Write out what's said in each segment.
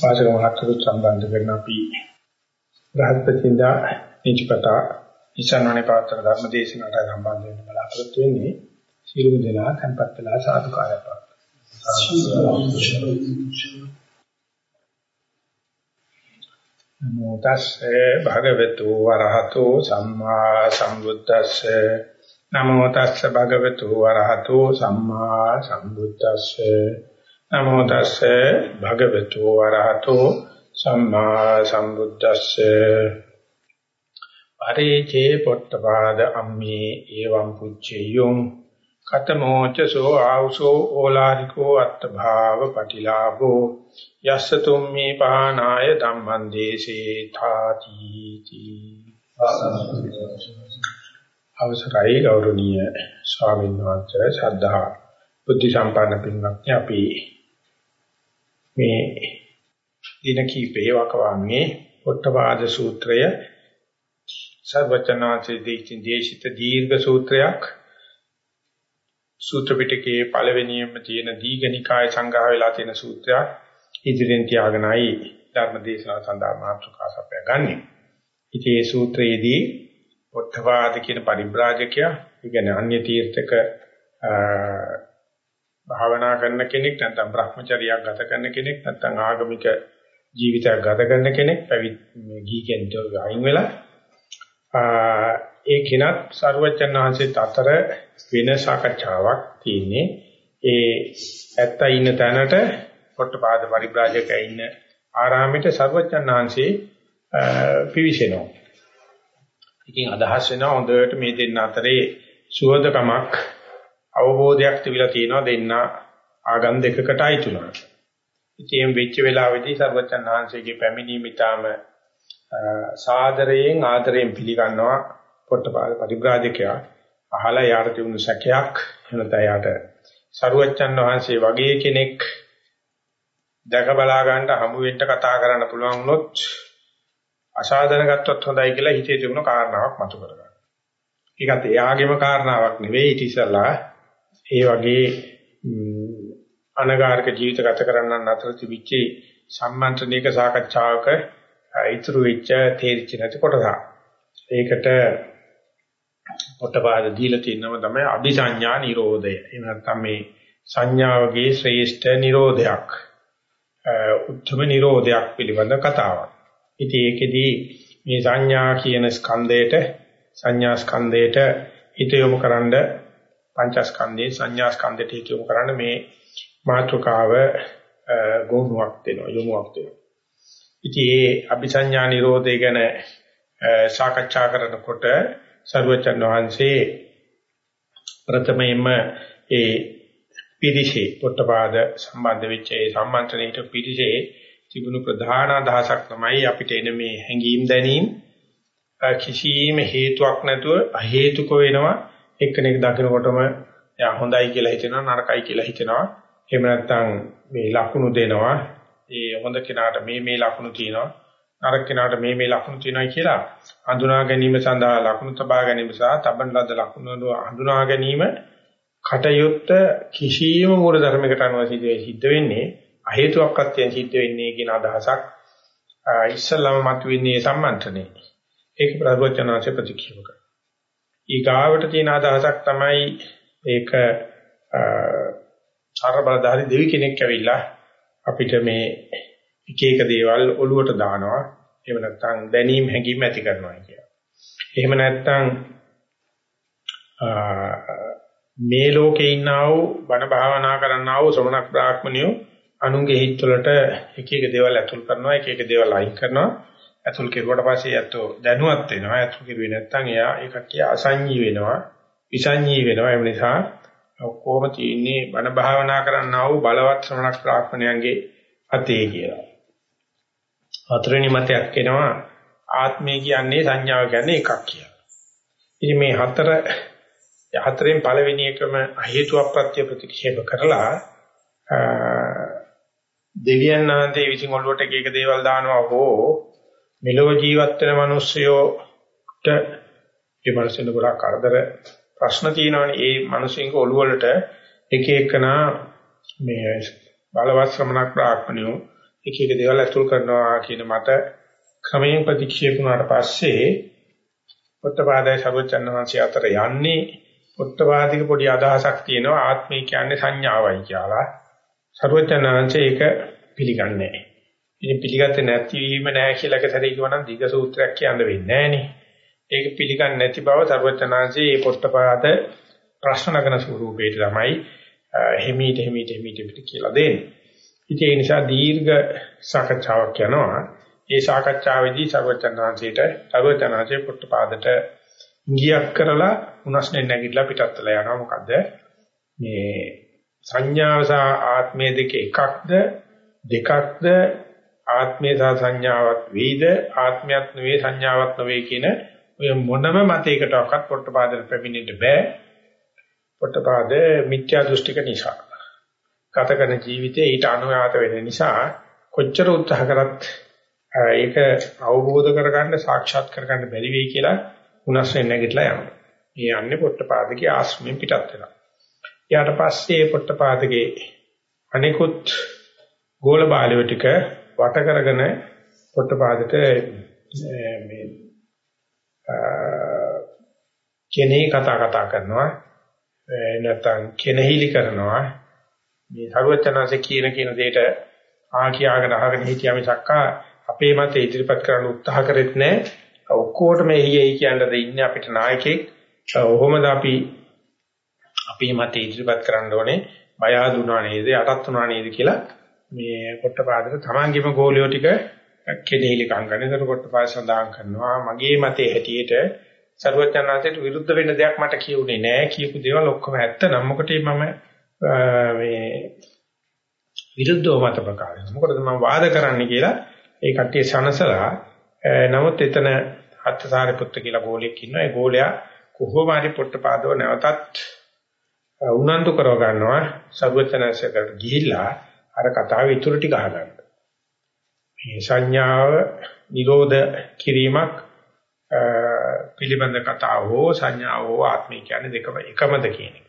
පාසක මහත්කරු සම්බන්ධ කරන අපි බ්‍රහස්පතින්දා නිචපතා ඉස්සනෝනේ පාත්‍ර ධර්ම දේශනාවට සම්බන්ධ වෙන්න බලාපොරොත්තු වෙන්නේ. සියලුම දෙනා tempත් වෙලා සාදුකාරය පාත්. නමෝ තස්සේ භගවතු වරහතෝ සම්මා සම්බුද්දස්සේ. නමෝ තස්සේ භගවතු වරහතෝ සම්මා සම්බුද්දස්සේ. නමෝ තස්සේ භගවතු වරහතෝ සම්මා සම්බුද්දස්සේ. පරේචේ පොට්ටපාද අම්මේ එවං පුච්චයොං කතමෝච සෝ ආවසෝ ඕලාරිකෝ අත්ථභාව පටිලාභෝ. යස්ස තුම්මේ පහනාය ධම්මං දේශේ ථාති අවසරයි ගෞරවනීය ස්වාමීන් වහන්සේ ශ්‍රද්ධා බුද්ධ සම්පන්න පින්වත්නි අපි මේ දින කීපේ වකවාන්නේ පොට්ටපාද සූත්‍රය සර්වචනාචේ දේශිත දීර්ඝ සූත්‍රයක් සූත්‍ර පිටකයේ පළවෙනියෙන්ම තියෙන දීඝනිකාය සංග්‍රහ වෙලා තියෙන සූත්‍රයක් ඉදිරියෙන් තියාගෙනයි ධර්ම දේශනාව සඳහා මාතෘකා සපයා ගන්නෙ. ඉතින් මේ සූත්‍රයේදී පොට්ටපාද කියන පරිබ්‍රාජකයා, ඒ කියන්නේ අන්‍ය තීර්ථක භාවනා කරන කෙනෙක් නැත්නම් Brahmacharya ගත කරන කෙනෙක් නැත්නම් ආගමික ජීවිතයක් ගත කරන කෙනෙක් පැවිදි ගීකෙන් අයින් වෙලා ඒ කිනත් සරුවචන් වහන්සේත් අතර වෙන සාකච්ඡාවක් තියෙන්නේ ඒ ඇත්ත ඉන්න තැනට පොට්ටපාද පරිබ්‍රාජකයා ඉන්න ආරාමෙට සරුවචන් වහන්සේ පිවිසෙනවා. ඉතින් අදහස් වෙනවා හොඳට මේ දෙන්න අතරේ සුවදකමක් අවබෝධයක් තිබිලා තියෙනවා දෙන්න ආගම් දෙකකට අයිතුණා. ඉතින් වෙච්ච වෙලාවේදී සර්වචන් වහන්සේගේ පැමිණීම ඊටාම සාදරයෙන් ආදරයෙන් පිළිගන්නවා පොට්ටපාද පරිබ්‍රාජකයා අහලා යාට තිබුණු සැකයක් එනත යාට සරුවච්චන් වහන්සේ වගේ කෙනෙක් දැක බලා ගන්න හමු වෙන්න කතා කරන්න පුළුවන් වුණොත් අසාධන ගත්තොත් හොඳයි කියලා හිතේ තිබුණු කාරණාවක් මතු කරගන්න. ඒකත් එයාගේම කාරණාවක් නෙවෙයි ඊට ඉස්සලා ඒ වගේ අනගාരിക ජීවිත ගත කරන්නන් අතර තිබිච්ච සම්මන්ත්‍රණයක සාකච්ඡාවක ඉතුරු වෙච්ච තේරිච්ච නැති කොටස. ඒකට පොටපාද දීලා තියෙනම තමයි අභිසඤ්ඤා නිරෝධය. එහෙම නැත්නම් මේ සංඥාවගේ ශ්‍රේෂ්ඨ නිරෝධයක්. උත්තම නිරෝධයක් පිළිබඳ කතාවක්. ඉතින් ඒකෙදී මේ සංඥා කියන ස්කන්ධයට සංඥා ස්කන්ධයට හිත යොමු කරන්නේ පංචස්කන්ධේ සංඥා ස්කන්ධයට හිත යොමු කරන්න මේ මාතෘකාව ගොනුවක් දෙනවා යොමුවක් දෙනවා. ඉතින් මේ අபிසඤ්ඤා නිරෝධය ගැන සාකච්ඡා කරනකොට සර්වචන් වහන්සේ ප්‍රථමයෙන්ම ඒ පිරිසේ පොට්ටපාද සම්බන්ධ වෙච්ච ඒ සම්මන්ත්‍රණයට පිරිසේ තිබුණු ප්‍රධාන අදහසක් තමයි අපිට එන මේ හැඟීම් දැනීම් කිසියම් හේතුවක් නැතුව අහේතුක වෙනවා එක්කෙනෙක් දකිනකොටම එයා හොඳයි කියලා හිතෙනවා නරකයි කියලා හිතෙනවා. එහෙම නැත්නම් මේ ලකුණු දෙනවා. ඒ හොඳ කෙනාට මේ මේ ලකුණු තියෙනවා. නරක කෙනාට මේ මේ ලකුණු තියෙනවා කියලා හඳුනා ගැනීම සඳහා ලකුණු තබා ගැනීම සහ තබන ලද ලකුණු හඳුනා ගැනීම කටයුත්ත කිසියම් මූල ධර්මයකට අනුව සිද්ධ වෙන්නේ අහේතුවක්වත් සිද්ධ වෙන්නේ කියන අදහසක් ඉස්සල්ලාම මතුවෙන්නේ සම්මන්ත්‍රණේ ඒක ප්‍රවචනාංශ ප්‍රතික්ෂේප කරනවා. ඊගාවට තියෙන අදහසක් තමයි ඒක චාර බලධාරි දෙවි කෙනෙක් ඇවිල්ලා අපිට මේ එක එක දේවල් ඔලුවට දානවා එහෙම නැත්නම් දැනීම් හැඟීම් ඇති කරනවා කියලා. එහෙම නැත්නම් මේ ලෝකේ ඉන්නා වූ බණ භාවනා කරන්නා වූ ශ්‍රමණක් බ්‍රාහ්මණයෝ අනුන්ගේ හිත් වලට එක එක දේවල් ඇතුල් කරනවා එක එක දේවල් අයින් කරනවා ඇතුල් කෙරුවට පස්සේ යැත්තෝ දැනුවත් වෙනවා ඇතුල් කෙරුවේ නැත්නම් එයා ඒ කට්ටිය අසංජී වෙනවා විසංජී වෙනවා ඒ නිසා ඔක්කොම තියෙන්නේ බණ භාවනා කරන්නා වූ බලවත් ශ්‍රමණක් ප්‍රාඥයන්ගේ අතේ කියලා. හතරවෙනි මතයක් එනවා ආත්මය කියන්නේ සංඥාව කියන්නේ එකක් කියලා. ඉතින් මේ හතර හතරෙන් පළවෙනි එකම හේතු අප්‍රත්‍ය ප්‍රතික්ෂේප කරලා දෙවියන් ආන්තේ විසින් ඔළුවට එක එක දේවල් දානවා හෝ මෙලොව ජීවත් වෙන මිනිස්සුયોට ඒ මිනිස්සුන්ට ගොඩාක් කරදර ප්‍රශ්න තියෙනවනේ ඒ මිනිස්සුන්ගේ ඔළුව වලට එක එකනා මේ බලවත් ශ්‍රමණක් ප්‍රාඥයෝ එක එක දේවල් අතුල් කරනවා කියන මත ක්‍රමයෙන් ප්‍රතික්ෂේප වුණාට පස්සේ පොට්ටපාදයි සර්වචන් වහන්සේ අතර යන්නේ පොට්ටපාදික පොඩි අදහසක් තියෙනවා ආත්මය කියන්නේ සංඥාවයි කියලා. සර්වචන් වහන්සේ ඒක පිළිගන්නේ නැහැ. ඉතින් පිළිගත්තේ නැතිවීම නැහැ කියලා එකතරේ කියවනම් දිග සූත්‍රයක් කියන්න වෙන්නේ නැහනේ. ඒක පිළිගන්නේ නැති බව සර්වචනාංශයේ මේ පොට්ටපාද ප්‍රශ්න කරන ස්වරූපේට තමයි හිමීට හිමීට හිමීට පිට කියලා දෙන්නේ. ඉතින් ඒ නිසා දීර්ඝ සාකච්ඡාවක් යනවා. ඒ සාකච්ඡාවේදී සර්වචනාංශයට සර්වචනාංශයේ පොට්ටපාදට ගියක් කරලා උනස්නේ නැගිටලා පිටත් වෙලා යනවා. මොකද මේ සංඥාව සහ ආත්මය දෙක එකක්ද දෙකක්ද ආත්මය සහ සංඥාවක් වේද ආත්මයක් නෙවෙයි සංඥාවක් නෙවෙයි කියන ඔය මොනම මතයකටවත් පොට්ටපාදට පැමිණෙන්න බෑ. පොට්ටපාද මිත්‍යා දෘෂ්ටික නිසා. ගත කරන ජීවිතේ ඊට අනුයාත වෙන නිසා කොච්චර උත්සාහ කරත් ඒක අවබෝධ කරගන්න සාක්ෂාත් කරගන්න බැරි වෙයි කියලා උනස් වෙන්න නැගිටලා යනවා. මේ යන්නේ පොට්ටපාදගේ ආශ්‍රමයෙන් පිටත් වෙනවා. ඊට පස්සේ පොට්ටපාදගේ අනිකුත් ගෝල බාලයෝ ටික වට කරගෙන පොට්ටපාදට මේ කෙනේ කතා කතා කරනවා. නැත්නම් කෙනහිලි කරනවා. මේ සරුවචනාංශ කියන කියන දෙයට ආ කියාගෙන අහගෙන හිටියා මිසක් අපේ මත ඉදිරිපත් කරන්න උත්සාහ කරෙත් නැහැ ඔක්කොටම එහියි කියන්නද ඉන්නේ අපිට නායකයෙක් ඔහොමද අපි අපේ මත ඉදිරිපත් කරන්න ඕනේ? බය ආදුනා නේද? යටත් උනා නේද කියලා මේ පොට්ටපාදට තමන්ගේම ගෝලියෝ ටික කෙනෙහිලි කංගන ඒතර පොට්ටපාද සඳහන් කරනවා. මගේ මතයේ හැටියට සර්වඥාන්සේට විරුද්ධ වෙන්න දෙයක් මට කියුනේ නෑ. කියපු දේවල් ඔක්කොම ඇත්ත. නම් මොකටද මම මේ විරුද්ධව මත ප්‍රකාශ මොකටද මම වාද කරන්නේ කියලා ඒ කට්ටිය සනසලා නමුත් එතන අත්සාරිපුත්ත කියලා ගෝලයක් ඉන්නවා. ඒ ගෝලයා කොහොම හරි පොට්ටපාදව නැවතත් උනන්දු කරව ගන්නවා. සර්වඥාන්සේකට ගිහිල්ලා අර කතාව ඉතුරු ටික අහගන්න. මේ සංඥාව නිරෝධ කිරීමක් පිළිබඳ කතාව හෝ සංඥාව හෝ ආත්මය කියන්නේ දෙකම එකමද කියන එක.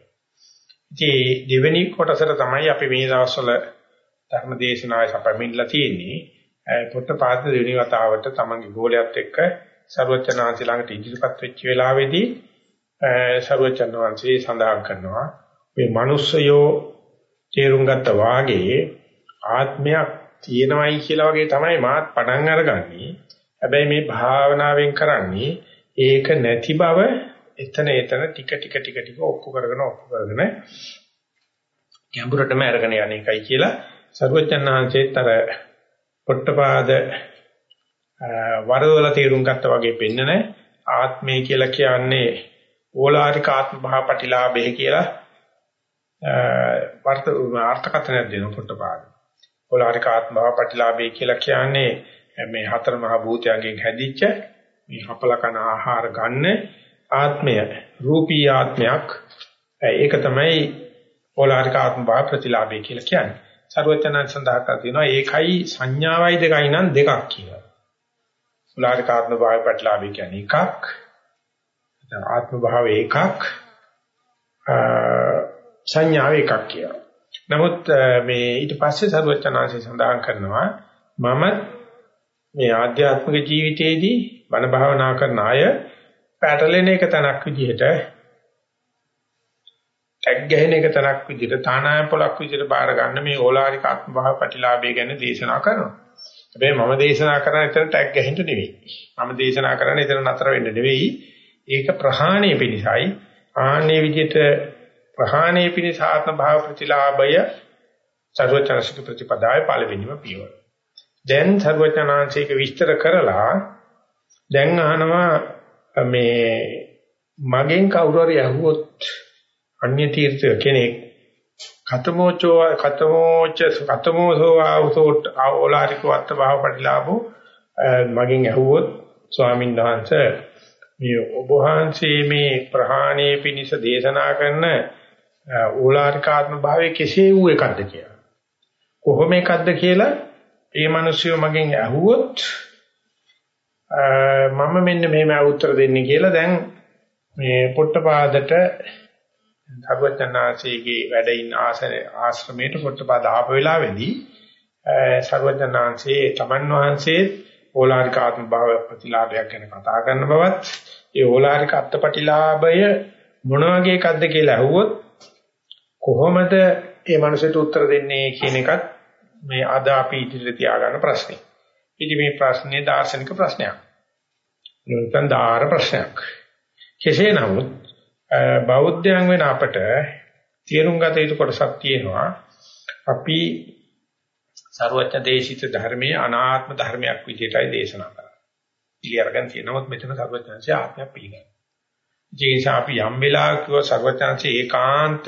ඉතින් දෙවෙනි කොටසට තමයි අපි මේ දවස්වල ධර්ම දේශනාවේ සැපමින්ලා තියෙන්නේ. පොට්ටපාත දෙවෙනි වතාවට තමන්ගේ ගෝලයට එක්ක ਸਰවචනාංශ ළඟට ඉදිරිපත් වෙච්ච වෙලාවේදී ਸਰවචනාංශේ සඳහන් කරනවා මේ මිනිස්සයෝ තේරුම් ගත්ත වාගේ ආත්මයක් තියෙනවයි කියලා වගේ තමයි මාත් පටන් අරගන්නේ. හැබැයි මේ භාවනාවෙන් කරන්නේ ඒක නැති බව එතන එතන ටික ටික ටික ටික ඔප්පු කරගෙන ඔප්පු කරගෙන ගැඹුරටම අරගෙන යන එකයි කියලා සර්වඥාන්සේත් අර පොට්ටපාද වරදවල තේරුම් ගත්තා වගේ පෙන්නන ආත්මය කියලා කියන්නේ ඕලාරික ආත්ම භාපටිලාභය කියලා වර්ත අර්ථකථනයක් දෙන පොට්ටපාද. ඕලාරික ආත්ම භාපටිලාභය කියලා කියන්නේ මේ හතර මහ භූතයන්ගෙන් හැදිච්ච මේ හපල කන ආහාර ගන්න ආත්මය රූපී ආත්මයක් ඒක තමයි ඕලාරික ආත්ම භාව ප්‍රතිලාභය කියලා කියන්නේ. සර්වචනන් සඳහන් කර තියෙනවා ඒකයි සංඥාවයි දෙකයි නම් දෙකක් කියලා. ඕලාරික ආත්ම භාව ප්‍රතිලාභය කියන්නේ එකක්. ආත්ම භාව එකක්. සංඥාව එකක් කියලා. නමුත් මේ ඊට පස්සේ සර්වචනාංශය සඳහන් කරනවා මම මේ ආධ්‍යාත්මික ජීවිතයේදී බණ භාවනා කරන අය පැටලෙන එක තනක් විදිහට ටැග් ගැහෙන එක තනක් විදිහට තානායම් පොලක් විදිහට බාර ගන්න මේ ඕලාරික ආත්ම භාව ප්‍රතිලාභය ගැන දේශනා කරනවා. හැබැයි මම දේශනා කරන එතන ටැග් ගැහෙන්න නෙවෙයි. මම දේශනා කරන්නේ එතන නතර වෙන්න නෙවෙයි. ඒක ප්‍රහාණය පිණිසයි. ආන්නේ විදිහට ප්‍රහාණය පිණිස ආත්ම භාව ප්‍රතිලාභය සර්වචනසික ප්‍රතිපදාවේ පළවෙනිම පියවර. දැන් සර්වචනාංශයක විස්තර කරලා දැන් අහනවා මේ මගෙන් කවුරු හරි ඇහුවොත් අන්‍ය තීර්ථ කෙනෙක් කතමෝචෝ කතමෝච කතමෝසෝ ආවසෝට ආෝලාරිකෝ අත්භාව පරිලාභෝ මගෙන් ඇහුවොත් ස්වාමීන් වහන්සේ මේ ඔබ වහන්සේ මේ ප්‍රහාණය පිණිස දේශනා කරන ඕලාරිකාත්ම භාවයේ කෙසේ වූ එකක්ද කියලා. කොහොම එකක්ද කියලා ඒ මිනිස්සු මගෙන් ඇහුවොත් මම මෙන්න මෙහෙම උත්තර දෙන්නේ කියලා දැන් මේ පොට්ටපාදට ධර්මචන්නාසීගේ වැඩ ඉන්න ආසනේ ආශ්‍රමයට පොට්ටපාද ආපු වෙලාවේදී සර්වඥාන්සේ තමන් වහන්සේ ඕලාරික ආත්ම භාව ප්‍රතිලාභයක් ගැන කතා කරන බවත් ඒ ඕලාරික අත්පටිලාභය මොන වගේ එකක්ද කියලා අහුවොත් කොහොමද මේ මනසට උත්තර දෙන්නේ කියන එකත් මේ අද අපි ඉදිරියට තියාගන්න ප්‍රශ්නේ. ඉතින් මේ ප්‍රශ්නේ දාර්ශනික ප්‍රශ්නයක්. නැත්නම් ධාර ප්‍රශ්නයක්. කෙසේ නමුත් බෞද්ධයන් වෙන අපට තේරුම් ගත යුතු කොටසක් තියෙනවා. අපි ਸਰවඥ දේශිත ධර්මයේ අනාත්ම ධර්මයක් විදිහටයි දේශනා කරන්නේ. පිළිඅරගෙන තියෙනවත් මෙතන ਸਰවඥාන්සේ ආත්මය පිළිගන්නවා. ජීසා අපි යම් වෙලාවක ਸਰවඥාන්සේ ඒකාන්ත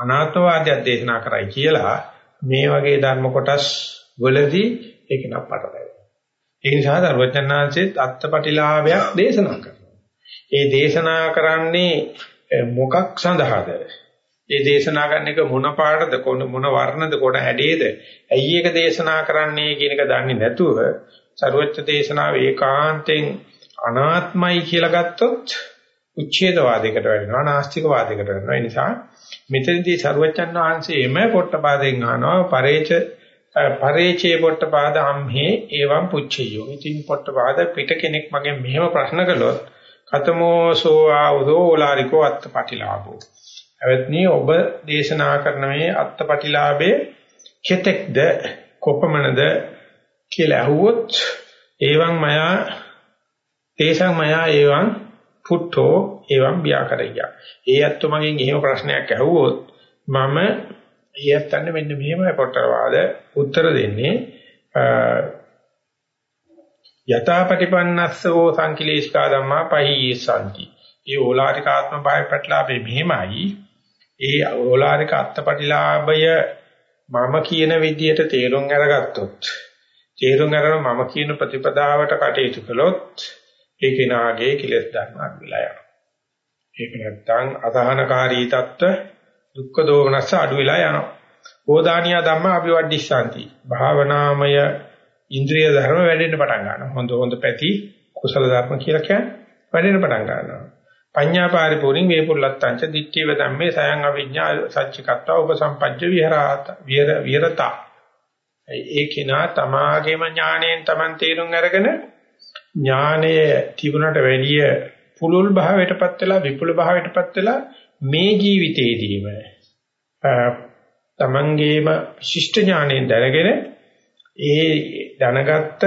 අනාත්මවාදයක් දේශනා කරයි කියලා මේ වගේ ධර්ම කොටස් වලදී ඒක නපට වෙනවා. ඒ නිසා දරුවචනාංශෙත් අත්පටිලාභයක් දේශනා කරනවා. ඒ දේශනා කරන්නේ මොකක් සඳහාද? ඒ දේශනා කරන එක මොන පාඩද මොන වර්ණද කොට හැඩේද? ඇයි ඒක දේශනා කරන්නේ කියන එක දන්නේ නැතුව සරුවච්ච දේශනාව ඒකාන්තෙන් අනාත්මයි කියලා ගත්තොත් උච්ඡේදවාදයකට වැටෙනවා නාස්තිකවාදයකට වැටෙනවා. ඒ නිසා මෙතනදී ਸਰවච්ඡන් වහන්සේම පොට්ටපාදෙන් අහනවා පරේච පරේචේ පොට්ටපාද අම්හේ එවම් පුච්චියෝ. ඉතින් පොට්ටපාද පිට කෙනෙක් මගෙන් මෙහෙම ප්‍රශ්න කළොත් කතමෝසෝ ආවදෝ ඕලාරිකෝ අත්තපටිලාභෝ. අවත්නි ඔබ දේශනා කරන මේ අත්පටිලාභයේ කෙතෙක්ද කොපමණද කියලා අහුවොත් එවං මයා තේසං මයා එවං පුට්ඨෝ එවං ව්‍යාකරయ్య. ඒ අත්තු මගෙන් එහෙම ප්‍රශ්නයක් අහුවොත් මම ඊයත්තන්න මෙන්න මෙහෙමයි පොට්ටවාද උත්තර දෙන්නේ යථාපටිපන්නස්සෝ සංකිලේශකා ධම්මා පහියසanti. ඒ ඕලාරිකාත්ම භාවය පැටලාපේ මෙහෙමයි ඒ ඕලාරික අත්පටිලාභය මම කියන විදිහට තේරුම් අරගත්තොත් තේරුම් අරගෙන මම කියන ප්‍රතිපදාවට කටයුතු කළොත් ඒ කෙනාගේ කෙලෙස් ධර්ම අඩුලා යනවා. ඒක නැත්තම් අසහනකාරී තත්ත්ව දුක්ඛ දෝමනස්ස අඩුලා යනවා. ඕදානියා ධම්ම අபிවඩ්ඩිස්සාන්ති. භාවනාමය ඉන්ද්‍රිය ධර්ම වැඩෙන්න පටන් ගන්නවා. හොඳ හොඳ පැති කුසල ධර්ම කියලා කියන්නේ වැඩෙන්න පටන් ගන්නවා. පඤ්ඤා පරිපූර්ණ වේපුල්ලත්තංච දික්ඛේව ධම්මේ සයං අවිඤ්ඤා සච්චිකත්වා උපසම්පජ්ජ විහරාත විහෙර විහෙරතා ඒ කිනා තමාගේම ඥාණයෙන් Taman තේරුම් අරගෙන ඥානය තිබුණට වැඩිය පුලුල් භාවයටපත් වෙලා විපුල භාවයටපත් වෙලා මේ ජීවිතේදීම තමන්ගේම විශිෂ්ට ඥාණයෙන් දැනගෙන ඒ දැනගත්ත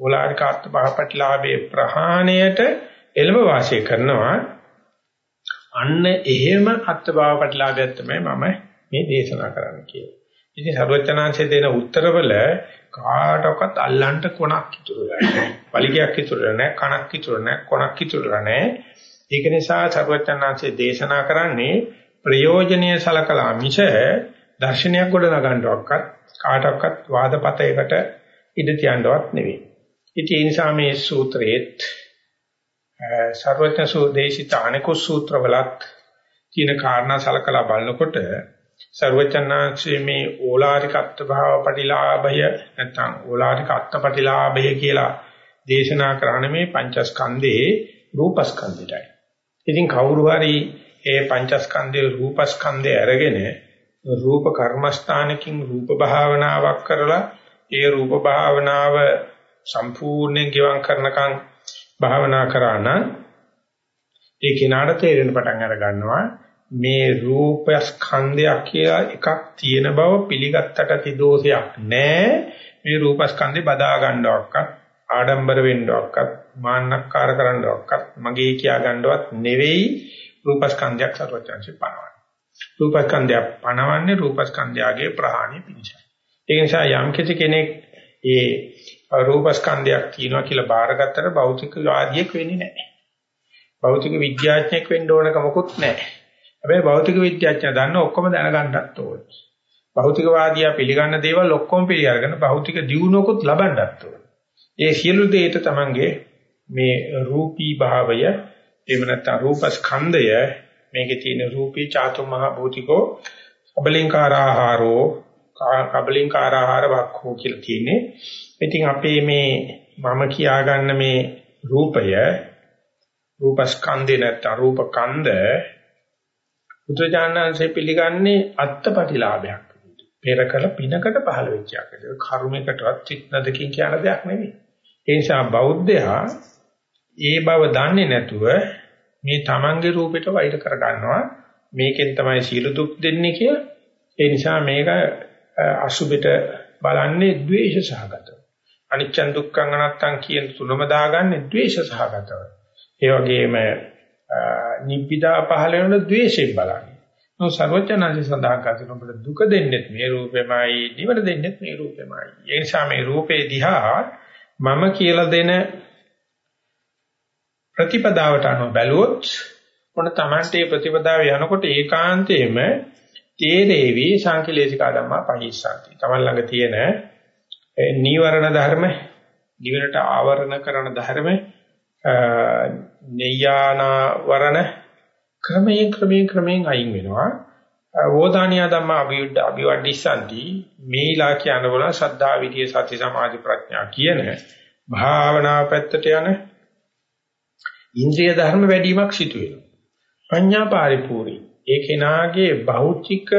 ඕලාරිකාර්ථ භාපටලාභේ ප්‍රහාණයට එළඹ වාසය කරනවා අන්න එහෙම අත්භාව ප්‍රතිලාභයක් තමයි මම මේ දේශනා කරන්න කියන්නේ. ඉතින් සර්වචනාංශයේ දෙන උත්තරවල කාටවත් අල්ලන්න කොනක් ඉතුරු නැහැ. පලිගයක් ඉතුරු නැහැ, කණක් ඉතුරු නැහැ, කොනක් ඉතුරු නැහැ. ඒක නිසා සර්වචනාංශයේ දේශනා කරන්නේ ප්‍රයෝජනීය සලකලා මිස දර්ශනයක් ගොඩ නගන්නවක්වත් කාටවත් වාදපතයකට ඉඩ තියන්නවත් නෙවෙයි. ඉතින් ඒ නිසා මේ සූත්‍රයේත් සර්වඥ සූදේශිත අනිකු සූත්‍රවලත් තියෙන කාරණා සලකලා බලනකොට සර්වචන්නාංශයේ මේ ඕලාරික අත්භාව පටිලාභය නැත්නම් ඕලාරික අත්පටිලාභය කියලා දේශනා කරන මේ පංචස්කන්ධේ රූපස්කන්ධයයි. ඉතින් කවුරු හරි ඒ පංචස්කන්ධේ රූපස්කන්ධය අරගෙන රූප කර්මස්ථානකින් රූප භාවනාවක් කරලා ඒ රූප භාවනාව සම්පූර්ණයෙන් ගිවන් කරනකන් භාවනා කරා නම් ඒ කිනාට තේරෙන පටන් අර ගන්නවා මේ රූප ස්කන්ධයක් කියලා එකක් තියෙන බව පිළිගත්තට තිදෝෂයක් නැහැ මේ රූප ස්කන්ධේ බදා ගන්නවක්වත් ආඩම්බර වෙන්නවක්වත් මාන්නක්කාර කරන්නවක්වත් මගේ කියා ගන්නවත් නෙවෙයි රූප ස්කන්ධයක් සර්වචන්සි පනවන්නේ රූප ස්කන්ධය පනවන්නේ රූප ස්කන්ධයගේ ප්‍රහාණය පිණිසයි ඒ නිසා යම් කෙනෙක් ඒ රූපස්කන්ධයක් තියෙනවා කියලා බාරගත්තට භෞතික වාදියෙක් වෙන්නේ නැහැ. භෞතික විද්‍යාඥයෙක් වෙන්න ඕනක මොකුත් නැහැ. හැබැයි භෞතික විද්‍යාඥයා දන්න ඔක්කොම දැනගන්නත් ඕනේ. භෞතිකවාදියා පිළිගන්න දේවල් ඔක්කොම පිළිඅරගෙන භෞතික දියුණුවකුත් ලබන්නත් ඕනේ. ඒ සියලු දේට තමන්ගේ මේ රූපී භාවය එහෙම නැත්නම් රූපස්කන්ධය මේකේ තියෙන රූපී චාතු මහ භූතිකෝ කබලින්කාරාහාරෝ කබලින්කාරාහාර වක්ඛෝ කියලා තියෙන්නේ ඉතින් අපේ මේ මම කියාගන්න මේ රූපය රූපස්කන්ධේ නැත්නම් රූපකන්ද බුදුජානනාංශය පිළිගන්නේ අත්පටිලාභයක්. පෙරකල පිනකට පහළ වෙච්ච එකක්. ඒක කර්මයකටවත් චිත්නදකින් කියන දෙයක් නෙවෙයි. ඒ නිසා බෞද්ධයා ඒ බව දන්නේ නැතුව මේ තමන්ගේ රූපෙට වෛර කර ගන්නවා. මේකෙන් තමයි සීල දුක් දෙන්නේ කියලා. ඒ නිසා මේක අසුබෙට බලන්නේ ද්වේෂ සහගතව. අනිච්ච දුක්ඛං අනත්තං කියන තුනම දාගන්නේ ද්වේෂ සහගතව. ඒ වගේම නිබ්බිදා පහළ වෙන ද්වේෂයෙන් බලන්නේ. නෝ සර්වඥාන්සේ සඳහන් කරන ඔබට දුක දෙන්නෙත් මේ රූපෙමයි, නිවන දෙන්නෙත් මේ රූපෙමයි. ඒ නිසා මේ රූපේ දිහා මම කියලා දෙන ප්‍රතිපදාවට අනුව බැලුවොත් මොන Tamante ප්‍රතිපදාව යනකොට ඒකාන්තයෙන්ම තේරේවි සංකලේශිකා ධම්මා පහිස්සanti. Taman ළඟ තියෙන නීවරණ ධර්ම, දිවනට ආවරණ කරන ධර්ම, නෙයානාවරණ ක්‍රමයෙන් ක්‍රමයෙන් ක්‍රමයෙන් අයින් වෙනවා. වෝදානියා ධම්මා අභියුද්ධ අභිවඩිස්සanti මේලා කියන වල සද්ධා විදියේ සති සමාධි ප්‍රඥා කියන භාවනාව පැත්තට යන ඉන්ද්‍රිය ධර්ම වැඩිවීමක් සිදු වෙනවා. පඤ්ඤා පරිපූර්ණයි. ඒ කෙනාගේ භෞතික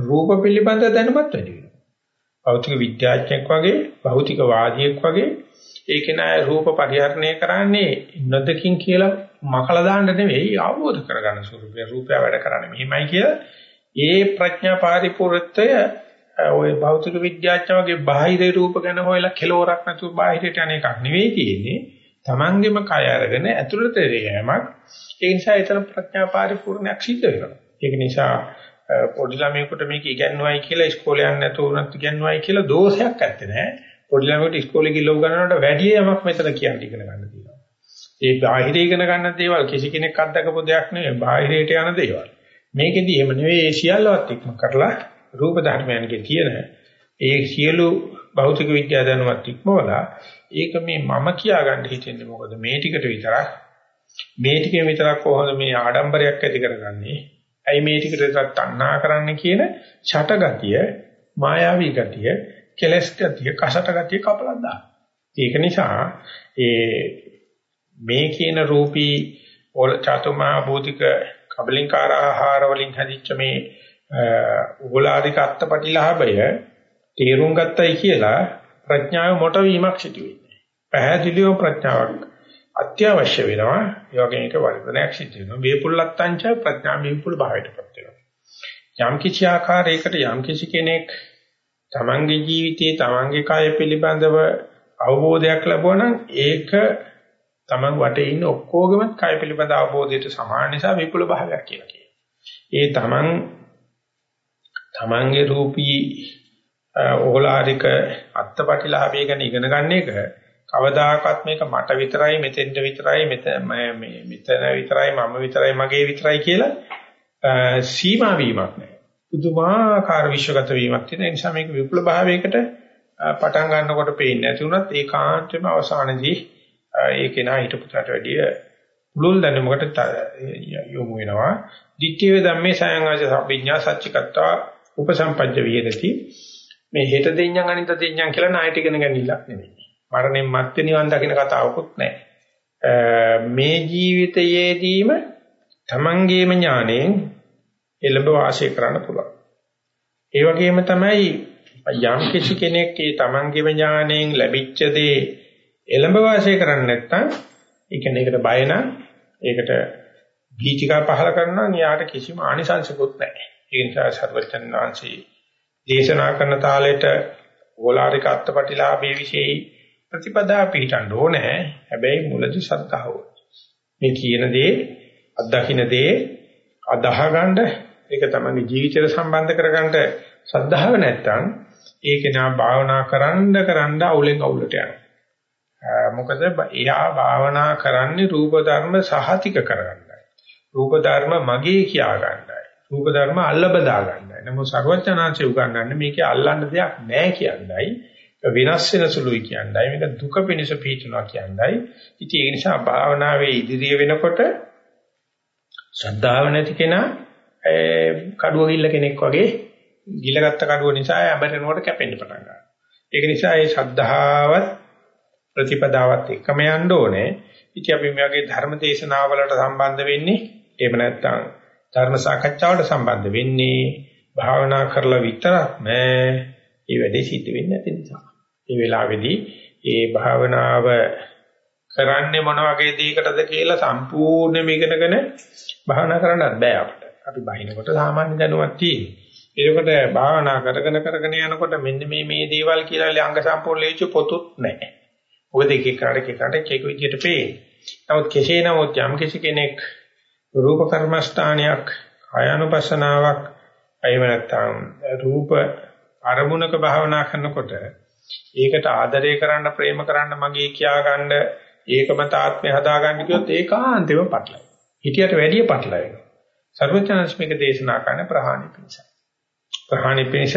රූප පිළිබඳ දැනුමත් වැඩි වෙනවා. භෞතික විද්‍යාඥයෙක් වගේ, භෞතික වාදියෙක් වගේ ඒ කෙනා රූප පරිහරණය කරන්නේ නොදකින් කියලා මකලා දාන්න නෙවෙයි අවබෝධ කරගන්න ස්වරූපය රූපය වැඩ කරන්නේ. මෙහිමයි කියලා ඒ ප්‍රඥා පරිපූර්ණත්වය ඔය භෞතික විද්‍යාඥ වගේ බාහිර රූප ගැන හොයලා කෙලවරක් නැතුව බාහිරට යන එකක් නෙවෙයි තියෙන්නේ. තමන්ගේම කය අරගෙන ඇතුළත යෑමක් ඒ නිසා ඒතර ප්‍රඥා පරිපූර්ණයක් සිද්ධ වෙනවා. ඒක නිසා පොඩි ළමයෙකුට මේක ඉගෙනවයි කියලා ඉස්කෝලේ යන්න නැතුව උනත් ඉගෙනවයි කියලා දෝෂයක් නැත්තේ නෑ පොඩි ළමයෙකුට ඉස්කෝලේ ගිහලා උගන්නනකොට වැඩි යමක් මෙතන කියන්න ඉගෙන ගන්න තියෙනවා. ඒ බාහිර ඉගෙන ගන්න දේවල් කිසි කෙනෙක් අත්දකපු දෙයක් නෙවෙයි බාහිරයට යන දේවල්. මේකෙදි එහෙම නෙවෙයි ඒ සියල්ලවත් ඉක්ම කරලා රූප ධර්මයන්ගේ තියෙන ඒ සියලු භෞතික විද්‍යා දැනුමත් ඉක්මවලා ඒක මේ මම කියා ගන්න හිතෙන්නේ මොකද? මේ ටිකට විතරක්. මේ ටිකේ විතරක් කොහොමද මේ ආඩම්බරයක් ඇති කරගන්නේ? ඇයි මේ ටිකට විතරක් තණ්හා කරන්න කියන ඡටගතිය මායාවී ගතිය කෙලස් ගතිය කසට ගතිය කපලා දාන ඒක නිසා ඒ මේ කියන රූපී චතුමා භූතික කබලින්කාර ආහාර වලින් හදිච්ච මේ උගලාරික අත්පටිලාභය තේරුම් ගත්තයි කියලා ප්‍රඥාව මොට වීමක් සිදු වෙන්නේ. පැහැදිලිව ප්‍රඥාවක් අත්‍යවශ්‍ය වෙනවා. ඒ වගේම ඒක වර්ධනයක් සිදු වෙනවා. වේපුල්ලත්තංච ප්‍රඥා වේපුල් භාවයටපත් වෙනවා. යම් කිසි ආකාරයකට යම් කිසි කෙනෙක් තමන්ගේ ජීවිතයේ තමන්ගේ කය පිළිබඳව අවබෝධයක් ලැබුවා නම් ඒක තමන් වටේ ඉන්න ඔක්කොගම කය පිළිබඳ අවබෝධයට සමාන නිසා විපුල භාවයක් කියලා කියනවා. ඒ තමන් තමන්ගේ රූපී ඕලාරික අත්පටිලාභය ගැන ඉගෙන ගන්න එක කවදාකවත් මේක මට විතරයි මෙතෙන්ට විතරයි මෙතන මෙතන විතරයි මම විතරයි මගේ විතරයි කියලා සීමා වීමක් නැහැ. පුදුමාකාර විශ්වගත වීමක් තියෙන නිසා මේක විපුල භාවයකට පටන් ගන්නකොට පේන්නේ නැති වුණත් ඒකාන්තයෙන්ම අවසානයේදී ඒකේ නා හිටපුතට වැඩිය පුළුල් දැනුමකට යොමු වෙනවා. ditthිය ධම්මේ සයං ආජ සම්පඤ්ඤා සච්චිකත්වා උපසම්පජ්ජ විහෙරති. මේ හෙට දෙඤ්ඤං අනිත දෙඤ්ඤං කියලා නායට ඉගෙන ගන්නilla නෙමෙයි. මරණයෙන් මත්තේ නිවන් දකින්න කතාවකුත් නැහැ. මේ ජීවිතයේදීම තමන්ගේම ඥාණයෙන් එළඹ වාසය කරන්න පුළුවන්. ඒ වගේම තමයි යම් කිසි කෙනෙක් ඒ තමන්ගේම ඥාණයෙන් ලැබිච්ච දේ එළඹ වාසය කරන්නේ නැත්නම් ඒ කියන්නේ ඒකට බය නම් ඒකට භීතිකා පහල කරනවා න්යාට කිසිම ආනිසංසකුත් නැහැ. ඒ නිසා සර්වචන් වහන්සේ දේශනා කරන තාලෙට ඕලාරික අත්පටිලාභයේ විශේෂයි ප්‍රතිපදා පිටන්න ඕනේ. හැබැයි මුලදි සත්‍තාව. මේ කියන දේ අත්දකින්න දේ අදහගන්න ඒක තමයි ජීවිතයට සම්බන්ධ කරගන්න සද්ධාව නැත්තම් ඒක නා භාවනා කරන්න කරන්න අවුලෙන් අවුලට යනවා. මොකද එයා භාවනා කරන්නේ රූප ධර්ම සහතික කරගන්නයි. රූප ධර්ම මගේ කියා ගන්නයි. රූප ධර්ම අල්ල බදා ගන්නයි. නමුත් සර්වඥාන්සේ උගන්වන්නේ මේකේ අල්ලන්න දෙයක් නැහැ කියන්නයි. විනාශ වෙන සුළුයි කියන්නයි. මේක දුක පිණිස පිටුනවා කියන්නයි. ඉතින් ඒ නිසා භාවනාවේ ඉදිරිය වෙනකොට ශ්‍රද්ධාව නැති කෙනා කඩුව ගිල්ල කෙනෙක් වගේ ගිලගත්ත කඩුව නිසා ඇඹරෙනකොට කැපෙන්න පටන් ගන්නවා. ඒක නිසා මේ ශ්‍රද්ධාවත් ප්‍රතිපදාවත් එක්කම යන්න ඕනේ. ඉතින් අපි මේ වගේ ධර්ම දේශනාවලට සම්බන්ධ වෙන්නේ එහෙම නැත්නම් ධර්ම සාකච්ඡාවලට සම්බන්ධ වෙන්නේ භාවනා කරලා විතරක් නෑ ඒ වැඩේ සිද්ධ වෙන්නේ නැති නිසා. ඒ වෙලාවේදී ඒ භාවනාව කරන්නේ මොන වගේ දෙයකටද කියලා සම්පූර්ණයෙන්ම ඉගෙනගෙන භාවනා කරන්නත් බෑ අපිට. අපි බහිනකොට සාමාන්‍ය දැනුමක් තියෙනවා. ඒකට භාවනා කරගෙන කරගෙන යනකොට මෙන්න මේ මේ දේවල් කියලා අංග සම්පූර්ණ ලේචු පොතුත් නැහැ. මොකද එක එකට එක එකට එක විදියට පේන්නේ. නමුත් කෙසේ නමුත් යම් කිසි කෙනෙක් රූප කර්මස්ථානයක් ආයනුපසනාවක් එහෙම නැත්නම් රූප අරමුණක භාවනා කරනකොට ඒකට ආදරය කරන්න ප්‍රේම කරන්න මගේ කියා ගන්න ඒකම තාත්මය හදා ගන්න කිව්වොත් ඒකාන්තෙම පටලයි. හිතියට වැඩිය පටලයි. සර්වඥාන්ස්මික දේශනා කරන ප්‍රහාණි පිණිස. ප්‍රහාණි පිණිස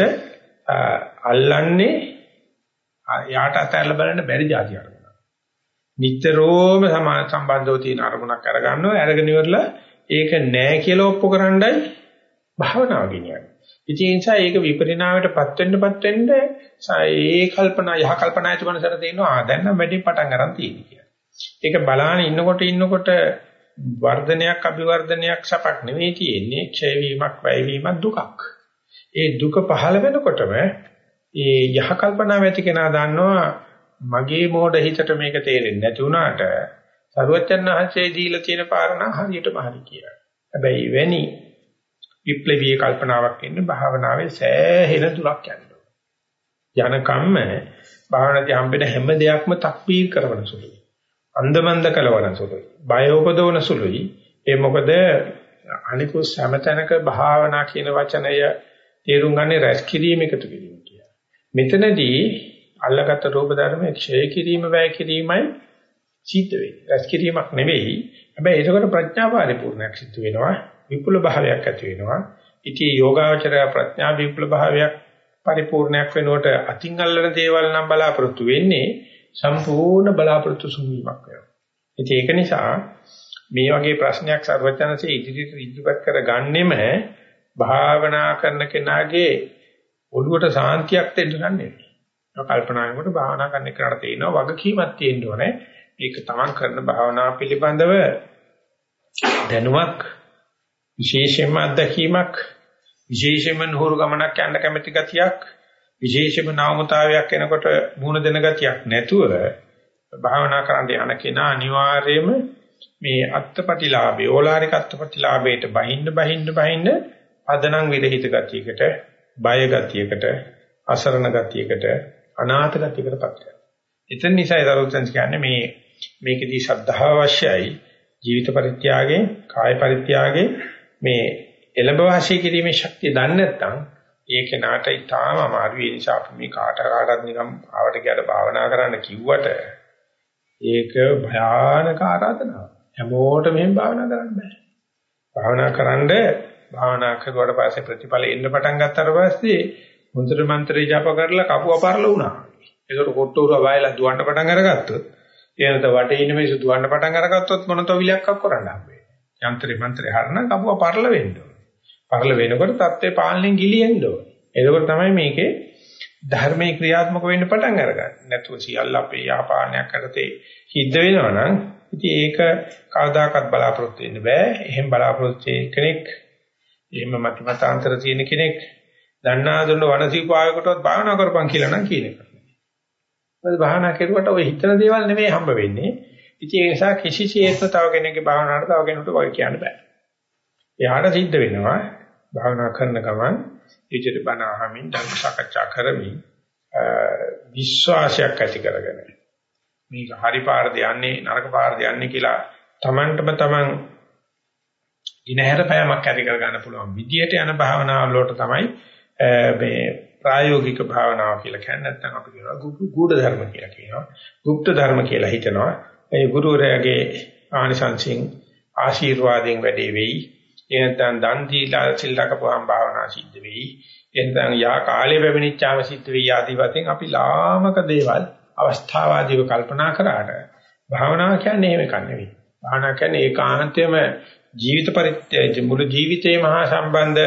අල්ලන්නේ යාට අතල්ලා බලන්න බැරි જાති අරමුණ. නිතරම සම්බන්ධව තියෙන අරමුණක් අරගන්නවා අරගෙන ඉවරලා ඒක නෑ කියලා ඔප්පු කරන්නයි භාවනාව කියන්නේ. ඉතින් ඒ නිසා ඒක විපරිණාමයටපත් වෙන්නපත් වෙන්න ඒ කල්පනා යහ කල්පනා ඇති මනසට තියෙනවා ආ දැන් නම් වැඩි පටන් ගන්න තියෙන්නේ කියලා. ඒක බලාන ඉන්නකොට ඉන්නකොට වර්ධනයක් අභිවර්ධනයක් සපක් නෙවෙයි තියෙන්නේ ක්ෂය වීමක් වැය වීමක් දුකක්. ඒ දුක පහළ වෙනකොටම ඒ යහ කල්පනාව ඇති කෙනා දන්නවා මගේ මෝඩ හිතට මේක තේරෙන්නේ නැති වුණාට සරුවචන් වහන්සේ දීලා තියෙන පාරණ හරියටම හරි කියලා. හැබැයි වෙනි විප්ලවීය කල්පනාවක් එන්න භාවනාවේ සෑහෙන දුරක් යනවා. යන කම්ම භාවනාවේ හම්බෙන හැම දෙයක්ම තක්පීර් කරන සුළුයි. අන්දමන්ද කලවන සුළුයි. බය උපදවන සුළුයි. ඒ මොකද අනිකුත් සමතනක භාවනා කියන වචනය තේරුම් ගන්නේ රැස් කිරීම එකතු කිරීම කියලා. මෙතනදී අල්ලගත් රූප ධර්මයේ ක්ෂය කිරීම වැය කිරීමයි සිද්ධ වෙන්නේ. රැස් කිරීමක් නෙවෙයි. හැබැයි ඒකට ප්‍රඥා පරිපූර්ණයක් සිද්ධ වෙනවා. විපුල භාවයක් ඇති වෙනවා. ඉතින් යෝගාචරය ප්‍රඥා විපුල භාවයක් පරිපූර්ණයක් වෙනකොට අතින් අල්ලන දේවල් නම් බලාපොරොත්තු වෙන්නේ සම්පූර්ණ බලාපොරොත්තු සුන්වීමක් වෙනවා. ඉතින් ඒක නිසා මේ වගේ ප්‍රශ්නයක් සර්වඥාන්සේ ඉදිරියට ඉදිරිපත් කරගන්නෙම භාවනා කරන කෙනාගේ ඔළුවට සාන්තියක් දෙන්න ගන්නෙ. කල්පනා කරනකොට භාවනා කරන එකට තියෙනවා වගකීමක් තියෙන්න ඕනේ. ඒක තමන් කරන භාවනා පිළිබඳව දැනුමක් විශේෂයෙන්ම අත්දැකීමක් විශේෂයෙන්ම නුහුරු ගමනක් යන්න කැමැති ගතියක් විශේෂයෙන්ම නාමතාවයක් එනකොට මුණ දෙන ගතියක් නැතුව භාවනා කරන්න යන කෙනා අනිවාර්යයෙන්ම මේ අත්පටිලාභේ ඕලාරික අත්පටිලාභේට බහින්න බහින්න බහින්න පදනම් විරහිත ගතියකට බය ගතියකට අසරණ ගතියකට අනාථ ගතියකටපත් වෙනවා. එතන නිසා දරුවචන්ස් කියන්නේ මේ මේකෙදී ශ්‍රද්ධාව අවශ්‍යයි ජීවිත පරිත්‍යාගයෙන් කාය පරිත්‍යාගයෙන් මේ එළඹ වාසය කිරීමේ ශක්තිය දන්නේ නැත්නම් ඒ කෙනාට ඊටාම අමාරු ඒ නිසා අපි මේ කාට කාටත් නිකම් ආවට ගියට භාවනා කරන්න කිව්වට ඒක භයානක ආරාධනාවක්. හැමෝටම මෙහෙම භාවනා කරන්න බෑ. භාවනා කරන්න භාවනා කරුවාට පස්සේ ප්‍රතිඵල එන්න පටන් ගත්තාට පස්සේ මුන්තර මන්ත්‍රේ ජප කරලා කපුව පරල වුණා. ඒකට කොට්ටෝරුව වයලා දුවන්න පටන් අරගත්තොත් එනත වටේ ඉන්න මිනිස්සු දුවන්න පටන් අරගත්තොත් මොනතෝ විලක්කක් කරන්න හම්බෙන්නේ. යන්ත්‍රේ මන්ත්‍රේ හරන කපුව පරල වෙන්න ඕනේ. පරල වෙනකොට தත්ත්වේ පාලනයෙන් ගිලිහෙන්න ඕනේ. එතකොට තමයි මේකේ ධර්මයේ ක්‍රියාත්මක වෙන්න පටන් අරගන්නේ. නැතුව සියල්ල අපේ යාපානයක් කරතේ හිද්ද වෙනවා නම් ඉතින් ඒක කවදාකවත් බලාපොරොත්තු වෙන්න බෑ. එහෙම බලාපොරොත්තු කෙනෙක් එහෙම මතිමතාන්තර තියෙන කෙනෙක් දන්නා දුන්න වනසීපාවකටවත් භාවනා කරපන් කියලා නම් කියන එක. මොකද භාවනා කරුවට ඔය හිතන දේවල් නෙමෙයි හම්බ වෙන්නේ. ඉතින් ඒ නිසා කිසිසේත්ම තව කෙනෙක්ගේ භාවනාවට තව කෙනෙකුට වගේ කියන්න බෑ. එයාට සිද්ධ වෙනවා භාවනා කරන ගමන් ඉදිරි බණ අහමින් ධර්ම සාකච්ඡා කරමින් විශ්වාසයක් ඇති කරගෙන මේක හරි පාරද යන්නේ නරක පාරද යන්නේ කියලා Tamanටම Taman ඉනහැර පෑමක් ඇති කර ගන්න පුළුවන් විදියට යන භාවනාව වලට තමයි මේ ප්‍රායෝගික භාවනාව කියලා කියන්නේ නැත්නම් අපි කියනවා ගුඩ ධර්ම කියලා කියනවා গুপ্ত ධර්ම කියලා හිතනවා ඒ ගුරුවරයාගේ ආනිසංසින් ආශිර්වාදයෙන් වැඩි වෙයි. එනතන් දන් දීලා සිල් රකපුවාම භාවනා සිද්ධ වෙයි. එනතන් යා කාලේ වෙමිනිච්චාම සිද්ධ වෙයි ආදී වශයෙන් අපි ලාමක දේවල් අවස්ථාවාදීව කල්පනා කරාට භාවනාව කියන්නේ එහෙම එකක් නෙවෙයි. භාවනාව කියන්නේ ඒකාන්තයෙන්ම ජීවිත පරිත්‍යාග මුළු ජීවිතේ මහා සම්බන්ධ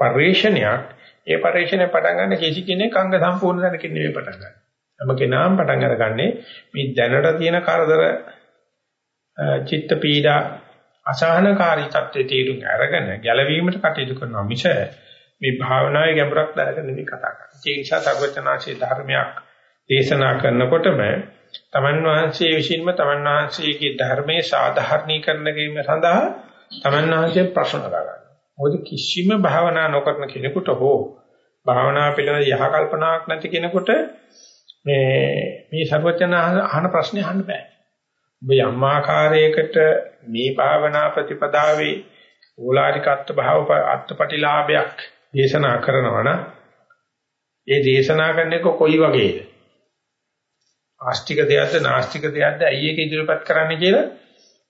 පරිශ්‍රණයක්. ඒ පරිශ්‍රණය පටන් ගන්න කිසි කෙනෙක් අංග සම්පූර්ණ දැනකින් නෙවෙයි පටන් ගන්න. හැම කෙනාම පටන් අරගන්නේ මේ දැනට තියෙන කරදර චිත්ත පීඩා අසහනකාරී තත්ත්වයේ තීරුම් අරගෙන ගැලවීමට කටයුතු කරනවා මිස මේ භාවනාවේ ගැඹුරක් දැනගෙන ඉඳි කතා කරන්නේ. ඒ නිසා සර්වචනාචේ ධර්මයක් දේශනා කරනකොටම තමන් වහන්සේ විසින්ම තමන් වහන්සේගේ ධර්මයේ සාධාරණීකරණ කිරීම සඳහා තමන් වහන්සේ ප්‍රශ්න කරගන්නවා. මොකද කිසිම භාවනා නොකරන කෙනෙකුට හෝ භාවනා පිළිබඳ යහ කල්පනාවක් නැති කෙනෙකුට මේ මේ සර්වචන අහන ප්‍රශ්නේ අහන්න බෑ. ඔබ යම් ආකාරයකට මේ භාවනා ප්‍රතිපදාවේ ඕලාරික අත්භාව අත්පටිලාභයක් දේශනා කරනවා නම් ඒ දේශනා කරන එක කොයි වගේද? ආස්තික දෙයක්ද නාස්තික දෙයක්ද ඇයි ඒක ඉදිරිපත් කරන්නේ කියලා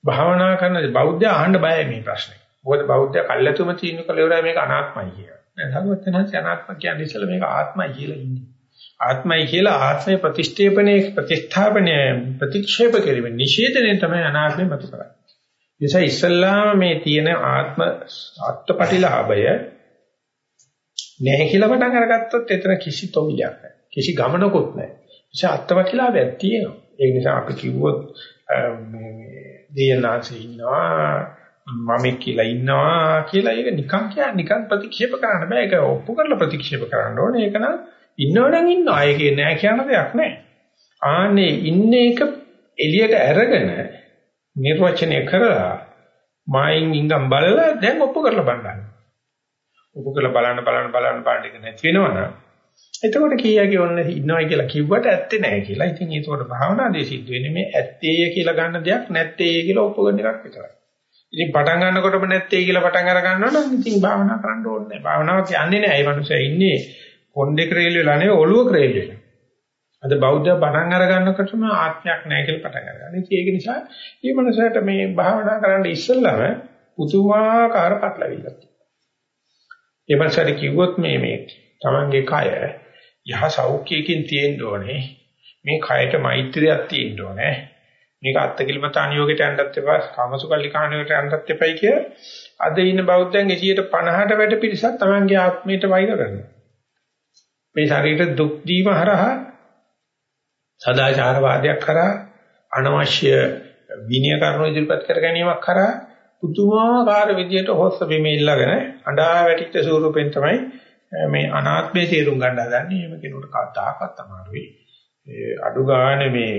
භාවනා කරන බෞද්ධ අහන්න බයයි මේ ප්‍රශ්නේ. මොකද බෞද්ධ කල්ැතුම තීන්දුව කළ ඉවරයි මේක අනාත්මයි කියලා. දැන් සර්වඥාන්සේ අනාත්ම කියන්නේ ඉස්සෙල්ලා මේක ආත්මයි කියලා ඉන්නේ. ආත්මයි කියලා ආත්මේ ප්‍රතිෂ්ඨේපණේ ප්‍රතිස්ථාපනය ප්‍රතික්ෂේප කිරීම නිෂේධනය තමයි අනාත්මේ මත කරන්නේ. නිසා ඉස්සල්ලාම මේ තියෙන ආත්ම අත්පටිලාභය නැහැ කියලා පටන් අරගත්තොත් එතන කිසි තොවිලක් නැහැ. කිසි ගමනකුත් නැහැ. නිසා අත්පටිලාභයක් තියෙනවා. ඒ නිසා අපි කිව්වොත් මේ දෙයනාසේ ඉන්නවා මම කියලා ඉන්නවා කියලා ඒක නිකන් කියන්නේ නිකන් ප්‍රතික්ෂේප කරන්න බෑ. ඒක ඔප්පු කරලා ප්‍රතික්ෂේප කරන්න ඕනේ. ඒක නම් ඉන්නවනම් ඉන්නවා. ඒකේ නෑ කියන දෙයක් නෑ. ආන්නේ ඉන්නේ එක එළියට අරගෙන නිර්වචනය කරලා මායින් ඉංගම් බලලා දැන් ඔප්පු කරලා බලන්න. ඔප්පු කරලා බලන්න බලන්න බලන්න බලන්න එක නැති වෙනවනම් එතකොට කීයගේ ඔන්න ඉන්නවයි කියලා කිව්වට ඇත්තේ නැහැ කියලා. ඉතින් ඒකෝට භාවනාදී සිද්ධ වෙන්නේ මේ ඇත්තේය කියලා ගන්න දෙයක් නැත්තේය කියලා ඔප්පු කරන එකක් විතරයි. ඉතින් පටන් ගන්නකොටම නැත්තේ කියලා පටන් අර ගන්නවා නම් ඉතින් භාවනා කරන්න ඕනේ නැහැ. භාවනාව කියන්නේ නැහැ. ඒ මනුස්සයා ඉන්නේ කොණ්ඩේ ක්‍රේල් වෙලා නෙවෙයි ඔළුව ක්‍රේල් වෙලා. අද බෞද්ධ පටන් අර ගන්නකොටම ආත්මයක් නැහැ කියලා පටන් අරගන්න. ඉතින් ඒක නිසා මේ මනුස්සයාට මේ භාවනා කරන්න ඉස්සෙල්ලම පුදුමාකාර පටලවිල්ලක් තියෙනවා. ඒ මනුස්සයාට කිව්වොත් මේ මේ Tamange කය යහ සෞඛ්‍යයෙන් තියෙන්න ඕනේ. මේ කයට මෛත්‍රියක් තියෙන්න ඕනේ. මේක අත්කිලමතාන යෝගයට යන්නත් එපා, කාමසුකල්ලිකාණයට යන්නත් එපයි කිය. අද ඉන්න බෞද්ධයන්ගේ 150ට වැඩි පිරිසක් Tamange ආත්මයට වෛර කරනවා. මේ ශරීර දුක් දීම හරහා සදාචාරවාදයක් කරා අනවශ්‍ය විනය කරුණු ඉදිරිපත් කර ගැනීමක් කරා පුදුමාකාර විදියට හොස්ස බිම ඉල්ලගෙන අඬා වැටිච්ච ස්වරූපෙන් තමයි මේ අනාත්මයේ තේරුම් ගන්න හදන්නේ. එහෙම කෙනෙකුට කවදාකවත් අමාරුයි. අඩු ගානේ මේ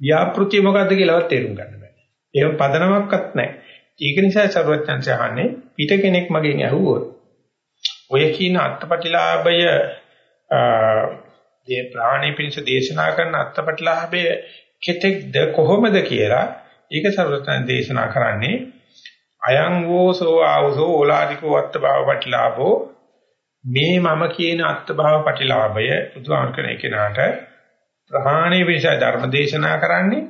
ව්‍යාපෘති මොකද්ද කියලාවත් තේරුම් ගන්න බෑ. ඒව පදනමක්වත් නැහැ. ඒක නිසා සර්වඥාන්ස අහන්නේ පිට කෙනෙක් මගෙන් ඇහුවොත් ඔය කියන අත්පටිලාභය දේ ප්‍රාණී පිණිස දේශනා කරන අත්පටිලාභය කෙතෙක්ද කොහොමද කියලා ඒක සර්වඥාන් දේශනා කරන්නේ අයං වෝසෝ ආවසෝ ඕලාරිකෝ අත්භව පටිලාභෝ. මේ මම කියන අත්භව පටිලාභය බුදුහාම කරන කෙනාට ප්‍රහාණී විෂය ධර්ම දේශනා කරන්නේ.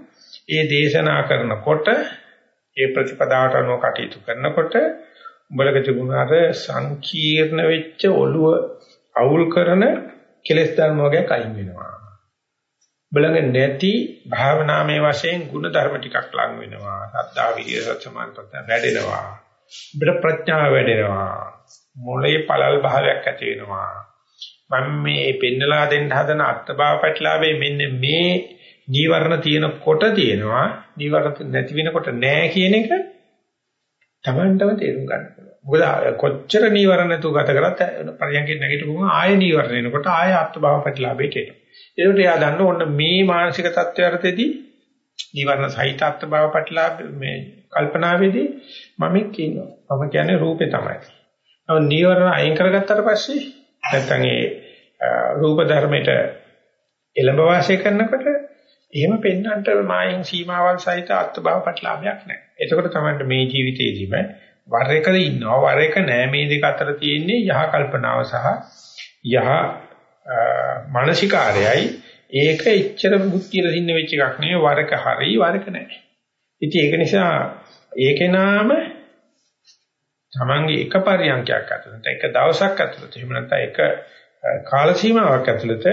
ඒ දේශනා කරනකොට ඒ ප්‍රතිපදාවට අනුව කටයුතු කරනකොට උඹලක තිබුණාට සංකීර්ණ වෙච්ච ඔළුව අවුල් කරන කෙලෙස් ධර්ම වර්ගයක් අයින් වෙනවා. බලඟ නැති භාවනාමය වශයෙන් ගුණ ධර්ම ටිකක් ලං වෙනවා. සද්ධා විරිය සත්‍යමානපත වැඩෙනවා. අපිට ප්‍රඥාව වැඩෙනවා. මොළේ පළල් භාවයක් ඇති වෙනවා. මම මේ පෙන්නලා දෙන්න හදන අත්බව පැටලාවේ මෙන්න මේ නීවරණ තියෙනකොට තියෙනවා. නීවරණ නැති වෙනකොට නැහැ කියන එක Tamanටම තේරුම් ගන්න පුළුවන්. මොකද කොච්චර නීවරණ නැතුව ගත කරත් පරියන්කෙන් නැගිටපුවම ආය නීවරණ එනකොට ආය අත්බව පැටලාවේට එනවා. ඒකට එයා දන්න ඕන මේ මානසික තත්ත්වයටදී නීවරණ සහිත අත්බව පැටලාව මේ කල්පනාවේදී මම කියනවා. මම කියන්නේ රූපේ තමයි. නමුත් නීවරණ අයින් කරගත්තට පස්සේ නැත්නම් ඒ රූප ධර්මයට එළඹ වාසය කරනකොට එහෙම පෙන්වන්නට මායින් සීමාවල් සහිත අත්භව ප්‍රතිලාභයක් නැහැ. එතකොට තමයි මේ ජීවිතේදීම වර එකද ඉන්නවා වර එක නෑ මේ දෙක අතර තියෙන්නේ යහ කල්පනාව සහ යහ මානසිකාරයයි ඒක එච්චර බුද්ධියට දින්න වෙච්ච එකක් නෙවෙයි වරක හරි වරක නෑ. ඉතින් ඒක නිසා ඒකේ නාම තමන්ගේ එක පරියන්කයක් ඇතුළත එක දවසක් ඇතුළත එහෙම නැත්නම් එක කාල සීමාවක් ඇතුළත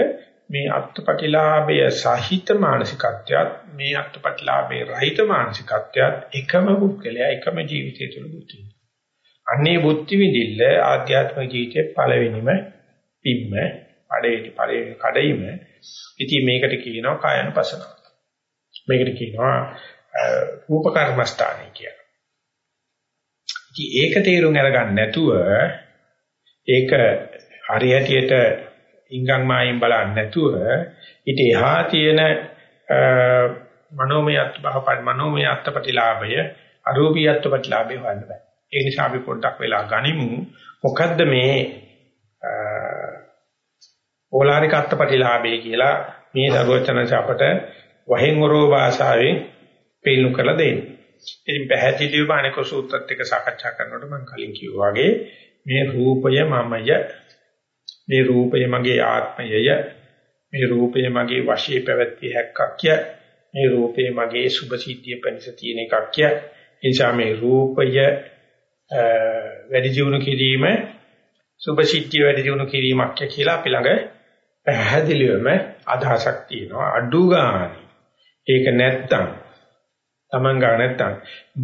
මේ අත්පටිලාභය සහිත මානසිකත්වයක් මේ අත්පටිලාභේ රහිත මානසිකත්වයක් එකම පුද්ගලයා එකම ජීවිතය තුළ බුද්ධි. අන්නේ බුද්ධි විදිල්ල ආධ්‍යාත්මික ජීවිතයේ පළවෙනිම පිම්ම, පඩේටි පළවෙනි කඩයිම. ඉතින් මේකට කියනවා කායනුපසනාව. මේකට කියනවා රූප කර්මස්ථානයි කියලා. ඉතින් ඒක තේරුම් අරගන්න නැතුව ඒක හරියටියට ඉංගන් මායින් බලන්නේ නැතුව ඊට එහා තියෙන මනෝමය අත්බහපන් මනෝමය අත්පටිලාභය අරූපී අත්පටිලාභය වන්න බෑ. ඒ නිසා අපි පොඩ්ඩක් වෙලා ගනිමු. මොකද්ද මේ ඕලාරික අත්පටිලාභය කියලා මේ සර්වචනස අපට වහෙන් වරෝ භාෂාවෙන් පිළිනු කරලා දෙන්නේ. ඉතින් පැහැදිලිවම අනික සූත්‍රත් එක්ක සාකච්ඡා කරනකොට මම කලින් කිව්වා වගේ මේ රූපය මමය මේ රූපය මගේ ආත්මයය මේ රූපය මගේ වශයේ පැවැත්විය හැක්කක්ය මේ රූපය මගේ සුභ සිද්ධිය පිණිස තියෙන එකක්ය. එනිසා මේ රූපය වැඩි දියුණු කිරීම සුභ සිද්ධිය වැඩි දියුණු කිරීමක් කියලා අපි ළඟ පැහැදිලිවම අදහසක් තියෙනවා. අඩු ගන්න. ඒක නැත්තම් Taman ගා නැත්තම්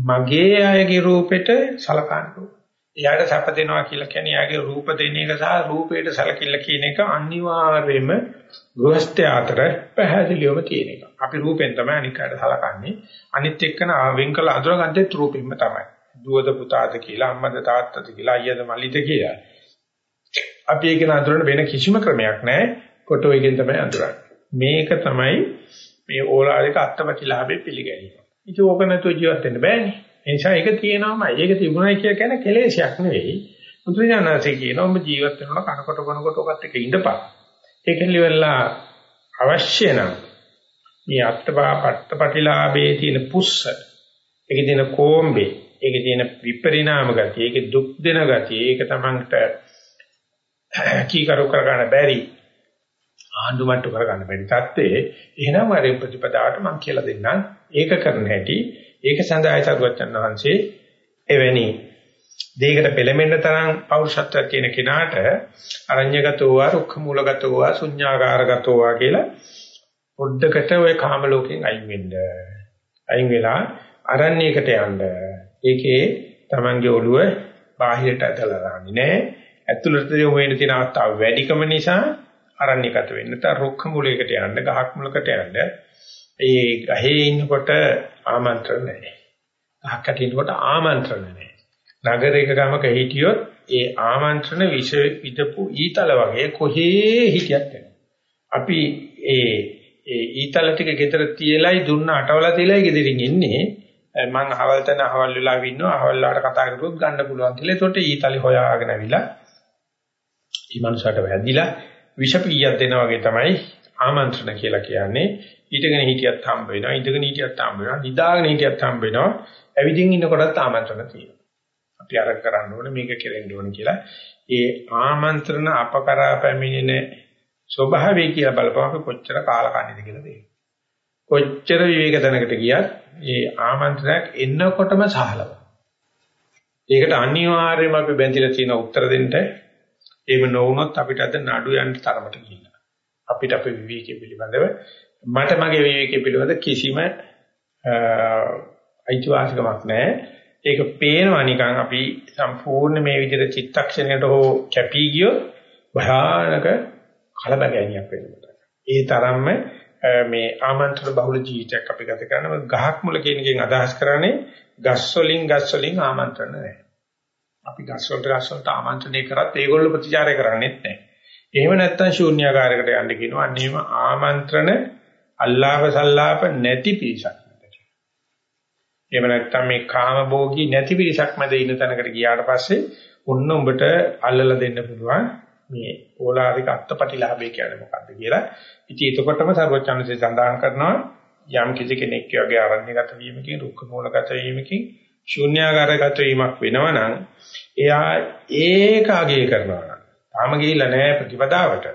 මගේ අයගේ රූපෙට සලකන්න එයාට සැප දෙනවා කියලා කියන්නේ එයාගේ රූප දෙන එක සහ රූපයට සැලකිල්ල කියන එක අනිවාර්යයෙන්ම ගෘහස්ථය අතර පැහැදිලිවම තියෙන එක. අපි රූපෙන් තමයි අනිකාට සලකන්නේ. අනිත් එක්කන වෙන් කළ අඳුරගත්තේ රූපෙන්ම තමයි. දුවද පුතාද කියලා අම්මද තාත්තද කියලා අයියද මල්ලිද කියලා. අපි ඒක නඳුරන වෙන කිසිම ක්‍රමයක් නැහැ. ෆොටෝ එකෙන් තමයි අඳුරන්නේ. මේක තමයි මේ ඕලාරික අත්පටිලාභේ පිළිගැනීම. ඉතින් ඕක නැතුව ජීවත් වෙන්න බෑනේ. ඒ නිසා ඒක තියෙනවමයි. ඒක තිබුණයි කියලා කියන්නේ කෙලෙසයක් නෙවෙයි. බුදුරජාණන්සේ කියනවා ඔබ ජීවත් වෙනවා කනකොට බොනකොට ඔකත් එක ඉඳපන්. ඒකෙන් ඉවරලා අවශ්‍ය නම් මේ අත්පා පට්ටපටිලාභයේ තියෙන පුස්ස, ඒකේ තියෙන කොම්බේ, ඒකේ තියෙන විපරිණාම ගතිය, ඒකේ දුක් දෙන ගතිය, ඒක තමන්ට කීකරු කරගන්න බැරි ආණ්ඩු මට්ටු කරගන්න බැරි තත්ත්වයේ එහෙනම් වරින් ප්‍රතිපදාවට මම කියලා දෙන්නම් ඒක කරන හැටි ඒක සඳහායි සරුවචන් වහන්සේ එවැනි දෙයකට පෙළඹෙන්න තරම් පෞරුෂත්වයක් තියෙන කෙනාට අරඤ්‍යගතෝ වා රුක්ඛ මූලගතෝ වා ශුඤ්ඤාකාරගතෝ වා කියලා පොඩ්ඩකට ওই කාම ලෝකෙන් අයින් වෙන්න. අයින් වෙලා අරණ්‍යයකට යන්න. ඒකේ Tamange ඔළුව බාහිරට ඇදලා දාන්නේ නෑ. ඇතුළත යොමු වෙන්න තියෙන අවස්ථාව වැඩිකම නිසා අරණ්‍යගත වෙන්න. තර රුක්ඛ මූලයකට යන්න, ගහක් මූලකට යන්න. ඒ ගහේ ඉන්නකොට ආමන්ත්‍රණ නැහැ. ගහකට ඉන්නකොට ආමන්ත්‍රණ නැහැ. නගරයක ගමක හිටියොත් ඒ ආමන්ත්‍රණ විෂ විදපු ඊතල වගේ කොහේ හිටියත් වෙනවා. අපි ඒ ඒ ඊතල ටික ගෙදර තියලයි දුන්න අටවලා තියලයි ගෙදරින් එන්නේ. මං අහවල් තැන අහවල් වෙලා ඉන්නවා අහවල් වලට කතා කරුවොත් ගන්න පුළුවන් කියලා. ඒතකොට ඊතලේ හොයාගෙන අවිලා ඊ මනුස්සයට වැදිලා විෂ පීයක් දෙනා වගේ තමයි ආමන්ත්‍රණ කියලා කියන්නේ. ඊටගෙන හිටියත් හම්බ වෙනවා, ඉඳගෙන හිටියත් හම්බ වෙනවා, නිදාගෙන හිටියත් හම්බ වෙනවා. ඇවිදින් ඉන්නකොටත් ආමන්ත්‍රණ තියෙනවා. අපි අර කරන්න ඕනේ මේක කෙරෙන්න ඕනේ කියලා. ඒ ආමන්ත්‍රණ අපකරා පැමිණෙන ස්වභාවය කියලා බලපුවම අපි කොච්චර කාලකන්නිද කියලා තේරෙනවා. කොච්චර විවේක තැනකට ගියත් ඒ ආමන්ත්‍රණයක් එන්නකොටම සහලව. ඒකට අනිවාර්යයෙන්ම අපි බැඳිලා තියෙන උත්තර දෙන්න එහෙම නොවුනොත් අපිට අද නඩු යන්න තරමට ගිහිල්ලා. අපිට අපේ විවේකයේ පිළිබඳව මට මගේ විවේකයේ පිළිබඳ කිසිම අයිතිවාසිකමක් නැහැ. ඒක පේනවා නිකන් අපි සම්පූර්ණ මේ විදිහට චිත්තක්ෂණයට හෝ කැපී ගියොත් භයානක කලබගැනියක් වෙනවා. ඒ තරම්ම මේ ආමන්ත්‍රණ බහුල ජීවිතයක් අපි ගත කරනවා. ගහක් මුල කියන එකෙන් අදහස් කරන්නේ ගස් වලින් ගස් වලින් ආමන්ත්‍රණ නැහැ. අපි ගස් වලට ගස් වලට ආමන්ත්‍රණය කරත් ඒගොල්ලෝ ප්‍රතිචාරය කරන්නේ නැහැ. එහෙම නැත්නම් ශූන්‍යාකාරයකට යන්න කියනවා. අන්නේම ආමන්ත්‍රණ අල්ලාප සල්ලාප නැති පිරිසක් මැද. එහෙම නැත්නම් මේ කාම භෝගී නැති පිරිසක් මැද ඉන්න තැනකට ගියාට පස්සේ ඔන්න උඹට අල්ලලා දෙන්න පුළුවන් මේ ඕලාරික අත්පටිලාභය කියන්නේ මොකද්ද කියලා. ඉතින් එතකොටම සර්වචන්සේ සඳහන් කරනවා යම් කිසි කෙනෙක් වගේ ආරණ්‍යගත වීමකින්, රුක්ක මූලගත වීමකින්, ශූන්‍යාකාරගත වීමක් වෙනවනම් එයා ඒක අගය කරනවා. තාම ගිහිල්ලා නැහැ ප්‍රතිපදාවට.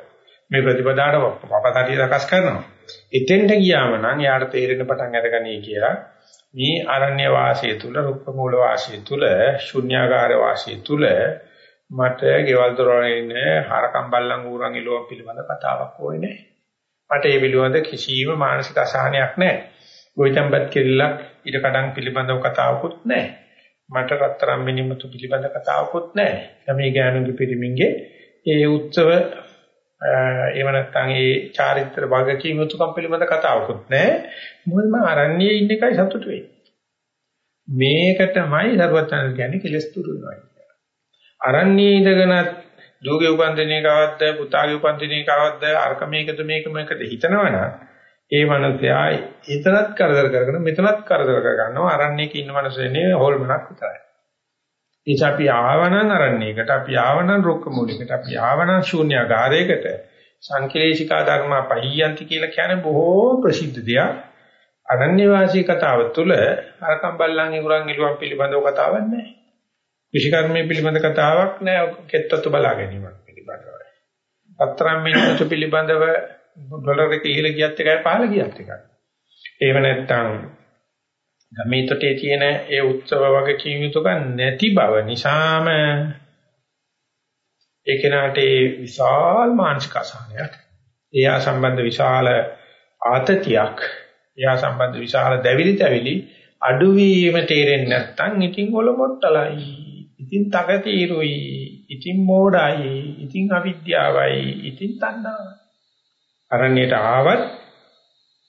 මේ ප්‍රතිපදාවට පපතටි සකස් කරනවා. එතෙන්ට ගියාම නම් යාට තේරෙන පටන් අරගනී කියලා මේ අරණ්‍ය වාසය තුල රුක්ක මූල වාසය තුල ශුන්‍යාකාර වාසය තුල මට ගෙවල් දොරවල් ඉන්නේ හරකම් බල්ලන් ඌරන් ඉලුවම් පිළිබඳ කතාවක් ඕනේ නැහැ. මට ඒ පිළිබඳ කිසිම මානසික අසහනයක් නැහැ. ගොවිතැන්පත් කෙල්ලක් ඊට කඩන් පිළිබඳව කතාවකුත් නැහැ. මට රත්තරන් මිනිමුතු පිළිබඳ කතාවකුත් නැහැ. මේ ගෑනුගේ පිරිමින්ගේ ඒ උත්සව එහෙම නැත්නම් ඒ චාරිත්‍ර භාගකීම් යුතුයකම් පිළිබඳ කතාවකුත් නැහැ. මොකද අරණියේ ඉන්න එකයි සතුට වෙන්නේ. මේකටමයි සරුවචන කියන්නේ කෙලස් තුරු වෙනවා කියන්නේ. අරණියේ ඉඳගෙනත් දූගේ උපන්දිනේ කවද්ද පුතාගේ උපන්දිනේ කවද්ද අරක මේකද මේක මේකද හිතනවනම් ඒ මනසයා එතනත් කරදර කරගෙන මෙතනත් කරදර කර ගන්නවා අරණේක ඉන්න මනසෙනේ හොල්මනක් විතරයි. එනිසා අපි ආවනම් අරණේකට අපි ආවනම් රුක්ක මූලිකට අපි ආවනම් ශූන්‍යාගාරයකට සංකලේශිකා ධර්ම පහියන්ති කියලා කියන්නේ බොහෝ ප්‍රසිද්ධ දෙයක්. අරණ්‍ය වාසී කතාව තුළ අරකම් බල්ලන් ඉගුරන් ඉලුවන් පිළිබඳව කතාවක් නැහැ. විශේෂකර්මයේ පිළිබඳ කතාවක් නැහැ. කෙත්තතු බලා ගැනීමක් පිළිබඳව. පතරම් මිනිත්තු පිළිබඳව ඩොලර් එක ඉහළ ගියත් එකයි පහළ ගියත් එකයි. ඒව නැත්තම් ගමේ තොටේ තියෙන ඒ උත්සව වගේ කීමිතුක නැති බව නිසාම ඒ කෙනාට ඒ විශාල මානසික අසහනයක් එයා සම්බන්ධ විශාල ආතතියක් එයා සම්බන්ධ විශාල දැවිලි තැවිලි අඩුවීම තේරෙන්නේ නැත්නම් ඉතින් ඔලොමොට්ටලයි ඉතින් තකතිරුයි ඉතින් මෝඩයි ඉතින් අවිද්‍යාවයි ඉතින් තණ්හාවයි අරණ්‍යයට ආවත්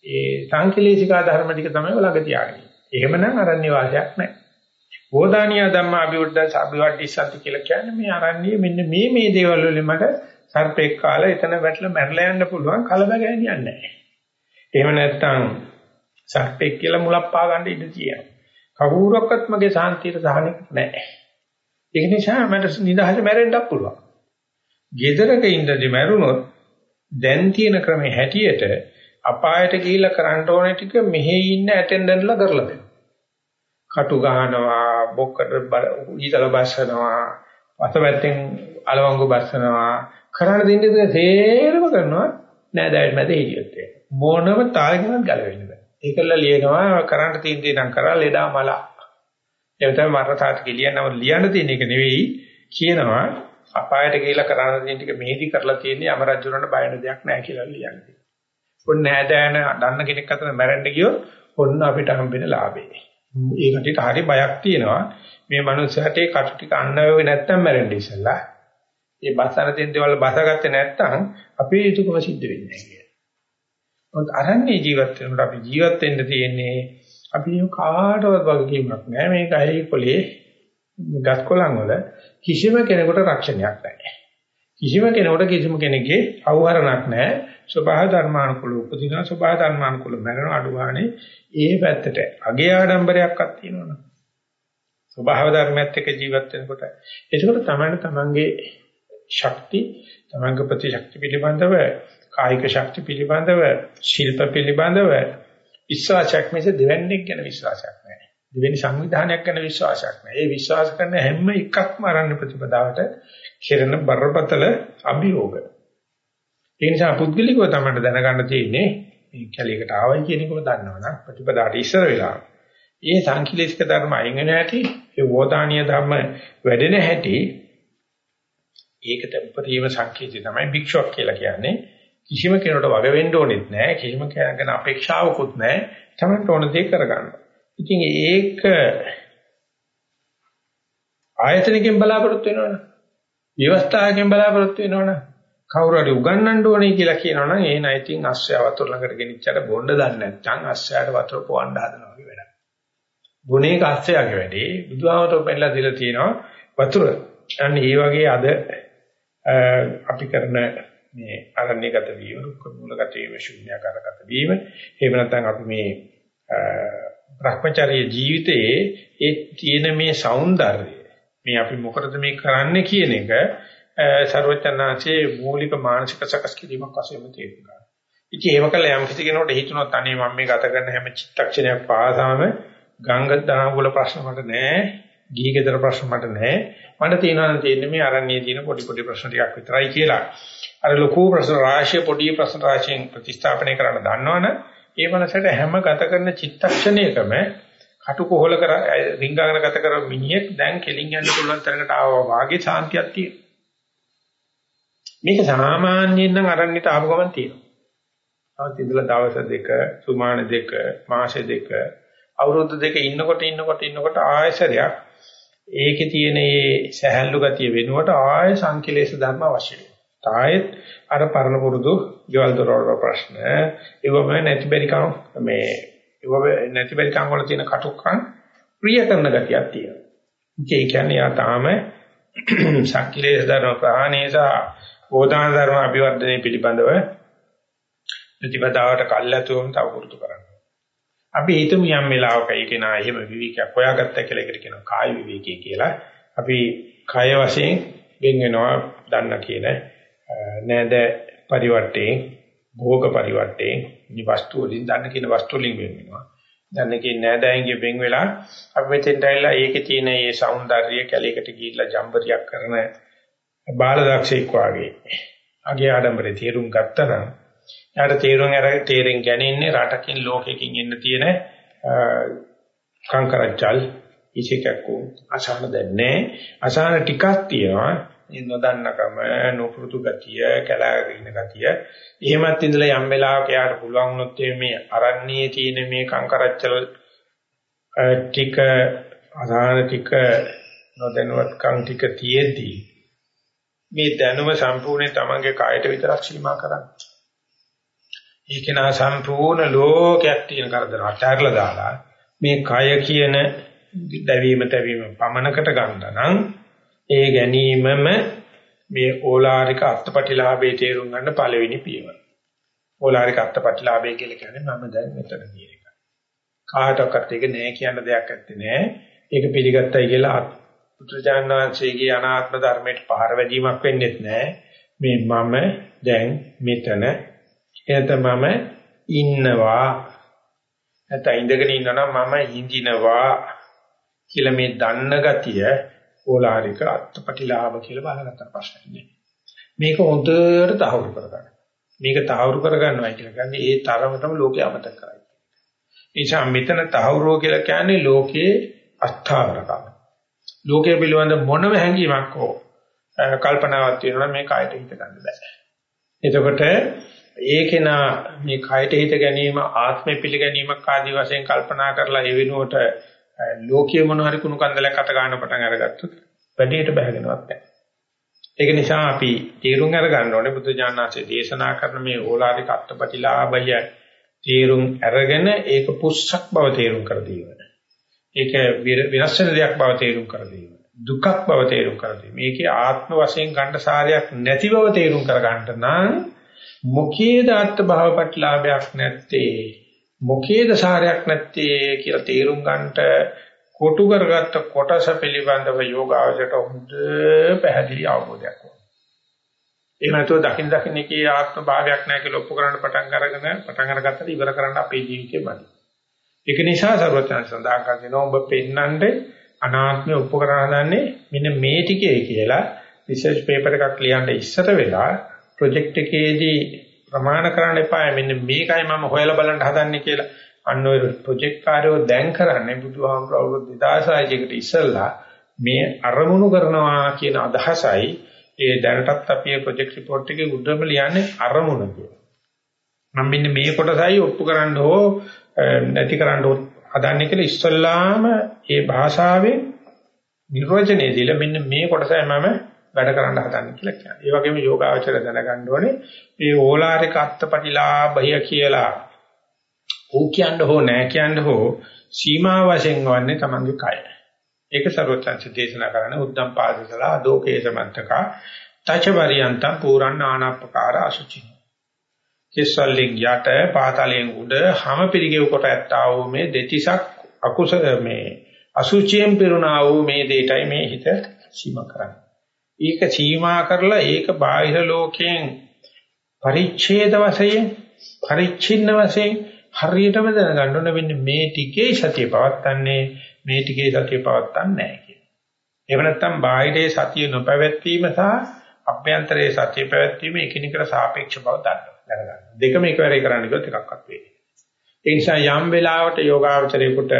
ඒ සංකලේශිකා ධර්ම ටික තමයි ළඟ තියාගන්නේ. එහෙමනම් අරණ්‍ය වාසයක් නැහැ. බෝධානියා ධම්මා අභිවෘද්ධ අභිවර්ධිසන්ති කියලා කියන්නේ මේ අරණ්‍යයේ මෙන්න මේ මේ දේවල් වලින් මට සර්පෙක් කාලා එතන වැටලා මැරලා යන්න පුළුවන් කලබගෑනියක් නැහැ. එහෙම නැත්නම් සර්පෙක් කියලා මුලක් පා ගන්න ඉඩ තියෙනවා. කවුරක්වත් මගේ සාන්තියට සහනෙක නැහැ. ඒක නිසා මට නිදහස මැරෙන්නත් පුළුවන්. ගෙදරක ඉඳදී මැරුණොත් දැන් තියෙන ක්‍රමේ හැටියට අපායට ගිහිල්ලා කරන්න ඕනේ ටික මෙහි ඉන්න ඇටෙන්ඩන්ට්ලා කරලා දෙනවා. කටු ගහනවා, බොක්කට ඊතල බස්සනවා, අතවැත්තෙන් අලවංගු බස්සනවා, කරන්න දෙන්නේ තේරම කරනවා නෑ දැයිට මැද හිටියොත් මොනම තාලකින්වත් ගලවෙන්නේ බෑ. ඒකල ලියනවා කරන්න තියෙන දේ නම් කරා ලෙඩා මලා. ඒ තමයි මරණ තාත් කියලියනව ලියන්න තියෙන එක නෙවෙයි කියනවා අපායට ගිහිලා කරන්න තියෙන ටික මෙහෙදි කරලා තියෙන්නේ අමරජුරණ බය වෙන දෙයක් නැහැ කියලා ලියන්නේ. ඔන්න නෑදෑන දන්න කෙනෙක් අතර මැරෙන්න ගියොත් ඔන්න අපිට හම්බෙන ලාභේ. ඒකට හරි බයක් තියෙනවා. මේ මනුස්සයාට ඒ කට ටික අන්නවෙ නැත්තම් මැරෙන්න ඉස්සලා. ඒ බසන දෙන දේවල් බසගත්තේ නැත්තම් අපේ යුතුයකම සිද්ධ වෙන්නේ නැහැ කියලා. මොකද අරන්නේ ජීවත් වෙනකොට අපි ජීවත් වෙන්න තියෙන්නේ අපි කාටවත් වගකීමක් නැහැ. මේක ඇයි පොලේ ගස් කොළන් වල කිසිම කෙනෙකුට රක්ෂණයක් නැහැ. කිසිම කෙනෙකුට කිසිම කෙනෙක්ගේ අවහරණක් නැහැ. ස්වභාව ධර්මානුකූල උපදිනවා ස්වභාව ධර්මානුකූල මරණ අඩුවානේ ඒ පැත්තට අගේ ආඩම්බරයක්වත් තියෙනවනේ. ස්වභාව ධර්මයත් එක්ක ජීවත් වෙනකොට ඒකවල තමයි තමන්ගේ ශක්ති තමන්ගේ ප්‍රතිශක්ති පිළිබඳව කායික ශක්ති පිළිබඳව ශිල්ප පිළිබඳව විශ්වාසයක් මිස දෙවන්නේක් ගැන විශ්වාසයක් නැහැ. දෙවෙනි සංවිධානයක් ගැන විශ්වාසයක් නැහැ. ඒ විශ්වාස කරන හැම එකක්ම අරන්න ප්‍රතිපදාවට කෙරෙන බරපතල අභියෝග. ඒ නිසා පුද්ගලිකව තමයි දැනගන්න තියෙන්නේ මේ කැලේකට ආවයි කියන එකම දන්නවනම් ප්‍රතිපදාට ඉස්සර වෙලා. ඒ සංකීලිස්ක ධර්ම අයින් වෙන හැටි, ඒ වෝදානීය ධර්ම වැඩෙන හැටි ඒකට උපරිම සංකේතය තමයි භික්ෂුවක් කියලා කියන්නේ. කිසිම කෙනෙකුට වග වෙන්න ඕනෙත් නැහැ. කිසිම කෙනෙකුට අපේක්ෂාවකුත් නැහැ. තමයි ඕන දේ කරගන්න. ඉතින් ඒක ආයතනකින් බලාපොරොත්තු වෙනවනේ. විවස්ථාවකින් බලාපොරොත්තු වෙනවනේ. කවුරු හරි උගන්වන්න ඕනේ කියලා කියනවනම් ඒ නයිතින් අස්සය වතුර ළඟට ගෙනිච්චට බොන්න දන්නේ නැත්නම් අස්සයට වතුර පොවන්න හදනවා වගේ වැඩක්. ගුණේක අස්සයගේ වැඩේ බුදුහාමරෝ පෙන්නලා දීලා තියෙනවා වතුර. අන්න ඒ වගේ අද අපි කරන මේ අරණ්‍යගත වීම, රුක්ක මූලගත වීම, ශුන්‍යකාරගත වීම, එහෙම නැත්නම් අපි මේ Brahmacharya ජීවිතයේ ඒ තියෙන මේ సౌందර්යය මේ අපි මොකටද මේ කරන්නේ කියන එක ਸਰවචනාංශයේ මූලික මානසික සකස් කිරීමක් වශයෙන් තේරුම් ගන්න. ඉතින් ඒව කළ යම් කිසි කෙනෙකුට හිතුනොත් අනේ මම මේ ගත කරන හැම චිත්තක්ෂණයක් පාසාම ගංග දානවල ප්‍රශ්න මට නැහැ, ගිහි ගෙදර ප්‍රශ්න මට නැහැ. මට තියෙනවා නම් තියෙන්නේ මේ අරණියේ තියෙන පොඩි පොඩි ප්‍රශ්න ටිකක් විතරයි කියලා. අර ලොකු ප්‍රශ්න රාශිය පොඩි ප්‍රශ්න රාශියෙන් ප්‍රතිස්ථාපනය කරන්න දන්නවනේ ඒ මනසට හැම ගත කරන චිත්තක්ෂණයකම කටුකොහල කර රිංගාගෙන ගත කර මිනිහෙක් දැන් කෙලින් යන්න පුළුවන් තරකට ආවා වාගේ ශාන්තියක් තියෙනවා. මේක සාමාන්‍යයෙන් නම් අරන්නිට ආපු ගමන් තියෙනවා. තවත් ඉඳලා දවස් දෙක, සුමාන දෙක, මාස දෙක, අවුරුදු දෙක ඉන්නකොට ඉන්නකොට ඉන්නකොට ආයසරයක් ඒකේ තියෙන මේ සහැල්ලු ගතිය වෙනුවට ආය සංකලේශ ධර්ම අවශ්‍ය වෙනවා. තායෙත් අර පරණ පුරුදු ගෙවල් දොරවල් ප්‍රශ්න ඒවම නැති බැරිකම් මේ ඒවම නැති බැරිකම් වල තියෙන කටුකම් ප්‍රිය කරන ගතියක් තියෙනවා. ඒ කියන්නේ යා තාම සක්‍රීය ධර්ම ප්‍රහාණය සහ ඕදාන ධර්ම අභිවර්ධනය පිළිබඳව ප්‍රතිපදාවට කල්ැතුවම තව පුරුදු කරන්න. අපි හිතමු යම් වෙලාවක ඒක නා එහෙම විවිකයක් හොයාගත්තා කියලා ඒකට කියනවා කාය විවේකී කියලා. අපි කය වශයෙන් වෙන් වෙනවා දන්න කියන නේද පරිවර්තේ භෝග පරිවර්තේ මේ වස්තු වලින් දන්න කියන වස්තු වලින් වෙන් වෙනවා. දන්න කියන නෑදෑයන්ගේ වෙන් වෙලා අපි මෙතෙන්ට ඇවිල්ලා ඒකේ තියෙන මේ సౌందර්යය කැලේකට ගිහිල්ලා ජම්බරියක් කරන බාලදක්ෂෙක් වාගේ. අගේ ආඩම්බරේ තේරුම් ගත්තා නම් එයාට තේරුම් අරගෙන තේරෙන් ගැනෙන්නේ රටකින් ලෝකෙකින් එන්න තියෙන කංකරච්චල් ඉසිකක්කෝ අසහන දැන්නේ අසහන ටිකක් තියෙනවා. නොදන්නකම නොපුරුදු ගතිය කලාගෙන ඉන්න ගතිය. එහෙමත් ඉඳලා යම් වෙලාවක යාට පුළුවන් වුණොත් මේ අරණ්‍යයේ තියෙන මේ කංකරච්චල් ටික අසහන ටික නොදැනුවත්කම් ටික තියෙද්දී මේ දැනුම සම්පූර්ණයෙන් තමන්ගේ කායට විතරක් සීමා කරන්නේ ඒක නා සම්පූර්ණ ලෝකයක් තියෙන කරදර අටහැරලා දාලා මේ කය කියන දැවීම තැවීම පමනකට ගන්න නම් ඒ ගැනීමම මේ ඕලාරික අත්පටිලාභයේ තේරුම් ගන්න පළවෙනි පියවර. ඕලාරික අත්පටිලාභය කියලා කියන්නේ මම දැන් මෙතන කියන එක. කාටවත් ඒක නෑ කියන දෙයක් ඇත්තේ නෑ. ඒක පිළිගත්තයි කියලා පුත්‍රජානනාංශයේ අනාත්ම ධර්මයට පහර වැදීමක් වෙන්නේත් නෑ. මේ මම දැන් මෙතන එතමම ඉන්නවා නැත්නම් ඉඳගෙන ඉන්නවා මම හිඳිනවා කියලා මේ දන්න ගතිය ඕලාරික අත්පටිලාභ කියලා බලගත්ත ප්‍රශ්නයක් නේ. මේක හොඳට තහවුරු කරගන්න. මේක තහවුරු කරගන්නවා කියලා කියන්නේ ඒ තරමටම ලෝකේ අමතක කරයි. ඒ නිසා මෙතන තහවුරුව කියලා කියන්නේ ලෝකේ අස්ථාවරකම. ලෝකයේ පිළිබඳ මොනම හැඟීමක් හෝ කල්පනාවක් තියෙනවා මේ කායට හිත ගන්න බෑ. එතකොට ඒකේනා මේ කයට හිත ගැනීම ආත්මය පිළිගැනීමක් ආදී වශයෙන් කල්පනා කරලා ඒ වෙනුවට ලෝකීය මොන හරි කුණු කන්දලයක් අත ගන්න පටන් අරගත්තොත් වැඩේට බහගෙනවත් නැහැ. ඒක නිසා අපි තීරුම් අරගන්න ඕනේ බුදු ඥානසේ දේශනා කරන මේ ඕලාරික අත්පටිලාභය තීරුම් අරගෙන ඒක පුස්සක් බව තීරුම් කර දීම. ඒක විනාශ වෙන දෙයක් බව තීරුම් කර දීම. දුකක් බව තීරුම් කර දීම. මේකේ ආත්ම වශයෙන් ගන්න සාරයක් නැති බව තීරුම් කර ගන්නට නම් මොකේද අර්ථ භාවපටලාභයක් නැත්තේ මොකේද සාරයක් නැත්තේ කියලා තේරුම් ගන්නට කොටු කරගත්ත කොටස පිළිබඳව යෝගාවචරයට හොඳ පැහැදිලි අවබෝධයක් වුණා. එහෙම නැතුව දකින් දකින් එකේ ආත්ම භාවයක් නැහැ කියලා ඔප්පු කරන්න පටන් අරගෙන පටන් අරගත්තට ඉවර කරන්න අපේ ජීවිතේ මදි. ඒක නිසා සර්වඥයන් සඳහන් කරනවා ඔබ පෙන්නන්නේ අනාත්මය ඔප්පු කරන හදන්නේ මෙන්න මේ ටිකේ කියලා. රිසර්ච් පේපර් එකක් ලියන්න ඉස්සර වෙලා ප්‍රොජෙක්ට් එකේදී ප්‍රමාණ කරන්න එපා මෙන්න මේකයි මම හොයලා බලන්න හදන්නේ කියලා. අන්න ඔය ප්‍රොජෙක්ට් කාර්යෝ දැන් කරන්නේ බුදුහාමුදුරුවෝ 2006 කට ඉස්සෙල්ලා මේ අරමුණු කරනවා කියන අදහසයි ඒ දැනටත් අපි ප්‍රොජෙක්ට් රිපෝට් එකේ උඩම ලියන්නේ අරමුණ කියලා. මම මෙන්න මේ කොටසයි ඔප්පු කරන්න හෝ නැති කරන්න හදන්නේ කියලා ඉස්සල්ලාම ඒ භාෂාවෙන් නිර්වචනය දීලා මෙන්න මේ කොටසයි මම වැඩ කරන්න හදන්නේ කියලා කියනවා. ඒ වගේම යෝගාවචර දැනගන්න ඕනේ මේ ඕලාරික අත්පටිලාභය කියලා ඕ කියන්න හෝ නෑ කියන්න හෝ සීමා වශයෙන් වන්නේ තමන්ගේ කය. ඒක සර්වත්‍ංශ දේශනා කරන උද්දම් පාදසලා දෝකේ සමන්තක තච වරියන්ත පුරණ ආනාපකාර අසුචි. කෙස්සල්ලෙන් යට පාතලයෙන් උඩ හැම පිළිගෙව කොට ඇත්තා වූ මේ දෙතිසක් අකුස මේ අසුචියෙන් පිරුණා වූ මේ දෙයටයි මේ හිත සීමා කරන්නේ. ඒක සීමා කරලා ඒක බාහිර ලෝකයෙන් පරිච්ඡේද වශයෙන් පරිච්ඡින්න වශයෙන් හරියටම දැනගන්න ඕන වෙන්නේ මේ ටිකේ සතිය පවත්තන්නේ මේ ටිකේ සතිය පවත්තන්නේ නැහැ කියන. එහෙම නැත්නම් බාහිරේ සතිය නොපැවැත්වීම සහ අභ්‍යන්තරයේ සතිය පැවැත්වීම එකිනෙකට සාපේක්ෂ බව දැනගන්න. දෙකම එකවරේ කරන්න ගියොත් එකක්වත් වෙන්නේ. ඒ නිසා යම් වෙලාවට යෝගාවචරයේකට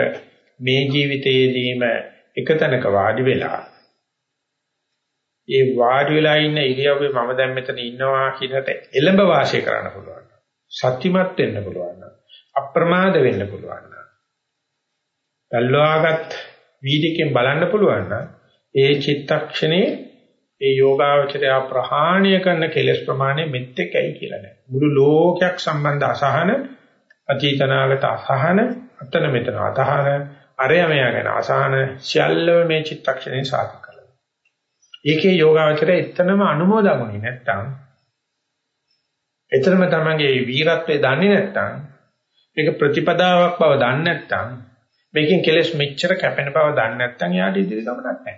මේ ජීවිතයේදීම එකතැනක වාඩි වෙලා ඒ වාඩි වෙලා ඉන්න ඉරියව්වේ මම දැන් මෙතන ඉන්නවා කියනට එළඹ වාසය කරන්න පුළුවන්. සත්‍යමත් වෙන්න පුළුවන්. අප්‍රමාද වෙන්න පුළුවන්. බැලුවාගත් වීදිකෙන් බලන්න පුළුවන් ඒ චිත්තක්ෂණේ ඒ යෝගාවචරය ප්‍රහාණය කරන කෙලස් ප්‍රමාණය මෙත්තේකයි කියලා නෑ. මුළු ලෝකයක් සම්බන්ධ අසහන අතීතනාගත අසහන අතන මෙතන අතහන අරයමයා ගැන අසහන සියල්ලම මේ චිත්තක්ෂණේ සාධක ඒකේ යෝගාවචරය එතනම අනුමෝදගුණේ නැත්තම් එතරම් තමන්ගේ වීරත්වය දන්නේ නැත්තම් මේක ප්‍රතිපදාවක් බව දන්නේ නැත්තම් මේකෙන් කෙලස් මෙච්චර කැපෙන බව දන්නේ නැත්තම් යාට ඉදිරි ගමනක් නැහැ.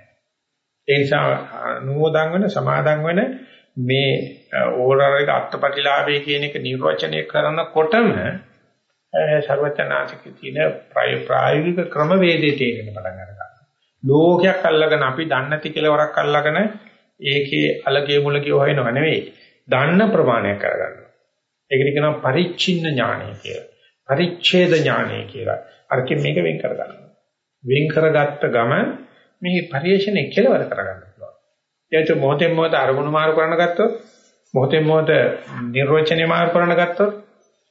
ඒ නිසා නුවදන් වෙන සමාදන් වෙන මේ ඕරාරික අත්පටිලාභය කියන එක නිර්වචනය කරනකොටම සර්වචනාචික තියෙන ප්‍රායෝගික ක්‍රමවේදයේ තේරෙන පටන් ගන්නවා. ලෝකයක් අල්ලගෙන අපි දන්නේ නැති කෙලවරක් අල්ලගෙන ඒකේ අලගේ මුලගේ හොයනව නෙවෙයි. දන්න ප්‍රමාණයක් කරගන්නවා. ඒකට කියනවා පරිච්ඡින්න ඥානය කියලා. පරිච්ඡේද ඥානය කියලා. අරකින් මේක වෙන් කරගන්නවා. වෙන් කරගත්ත ගම මේ පරිේශණය කෙලවර කරගන්න පුළුවන්. ඒත් මොහොතෙන් මොහොත අරමුණු මාරු කරන ගත්තොත් මොහොතෙන් මොහොත නිර්වචනය මාරු කරන ගත්තොත්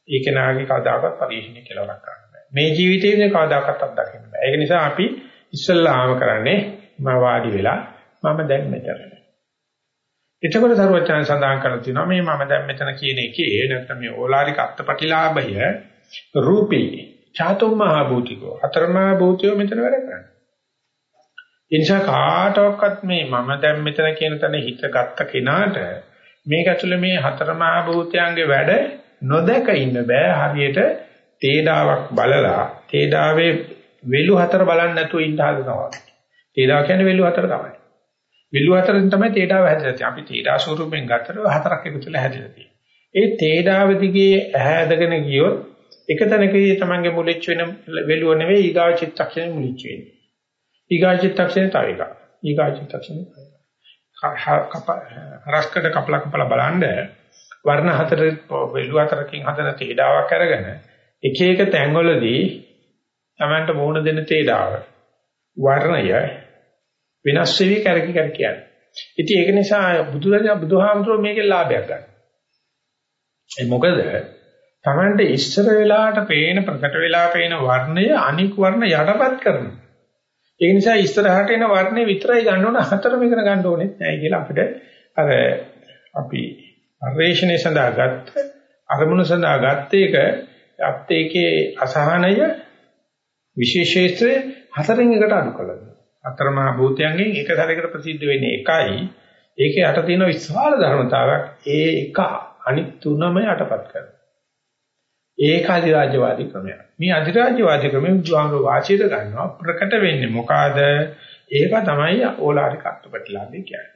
ඒක නාගේ කවදාකවත් පරිේශණය කෙලවරක් කරන්න බෑ. මේ ජීවිතේදී කවදාකවත් අත්දකින්න බෑ. ඒක නිසා අපි ඉස්සල්ලාම කරන්නේ මම වාඩි වෙලා මම දැන් මෙතන. එතකොට සරුවචන සඳහන් කරලා තියෙනවා මේ මම දැන් මෙතන කියන එකේ නැත්නම් මේ ඕලාරික අත්පටිලාභය රූපී චාතුම්මහා භූතිකෝ හතරමහා භූතියෝ මෙතන වැඩ කරන්නේ. ඒ නිසා කාටවත් මේ මම දැන් මෙතන කියන තැන හිත ගත්ත කෙනාට මේක ඇතුළේ මේ හතරමහා භූතයන්ගේ වැඩ නොදක ඉන්න බෑ හරියට තේඩාවක් බලලා තේඩාවේ වෙලු හතර බලන්න නැතුව ඉන්න හදනවා. තේඩාව කියන්නේ වෙලු හතර තමයි. විලු හතරෙන් තමයි තේඩාව හැදලා තියෙන්නේ. අපි තේඩා ස්වරූපයෙන් ගත්තට හතරක් එකතුලා හැදලා තියෙන්නේ. ඒ තේඩාව දිගේ ඇහැදගෙන ගියොත් එක තැනකදී තමන්ගේ මුලිච්ච වෙන වෙලුව නෙවෙයි ඊගාව චිත්තක්ෂණය මුලිච්ච වෙන්නේ. ඊගාව චිත්තක්ෂණය තව එකක්. ඊගාව චිත්තක්ෂණය තව එකක්. රස්කඩ කපලා කපලා බලන්න වර්ණ හතර වෙලුව හතරකින් හදන තේඩාවක් අරගෙන එක එක තැන්වලදී තමන්ට මුණ දෙන තේඩාව වර්ණය වෙනස් වෙවි කරකි කර කියන්නේ. ඉතින් ඒක නිසා බුදුරජාණන් බුදුහාමුදුරුවෝ මේකේ ලාභයක් ගන්න. ඒ මොකද Tamante ඉස්සර වෙලාවට පේන ප්‍රකට වෙලා පේන වර්ණය අනික් වර්ණ යටපත් කරනවා. ඒ නිසා ඉස්සරහට එන වර්ණේ විතරයි ගන්න ඕන හතරම ඉගෙන ගන්න ඕනෙත් නැහැ කියලා අපිට අර අපි පරිශ්‍රණය සඳහා ගත්ත අරමුණු සඳහා ගත්ත එක අත් ඒකේ අසහනය විශේෂීත්වය හතරෙන් එකට අඩු කළා. අතරමහා භූතයන්ගෙන් එක සැරයකට ප්‍රසිද්ධ වෙන්නේ එකයි. ඒකේ යට තියෙන විශාල ධර්මතාවයක් ඒ එක අනිත් තුනම යටපත් කරනවා. ඒක අධිරාජ්‍යවාදී ක්‍රමයක්. මේ අධිරාජ්‍යවාදී ක්‍රමෙ බුදුහාමර වාචිත ගන්නවා ප්‍රකට වෙන්නේ මොකಾದ? ඒක තමයි ඕලාරික අත්පටිලාභය කියන්නේ.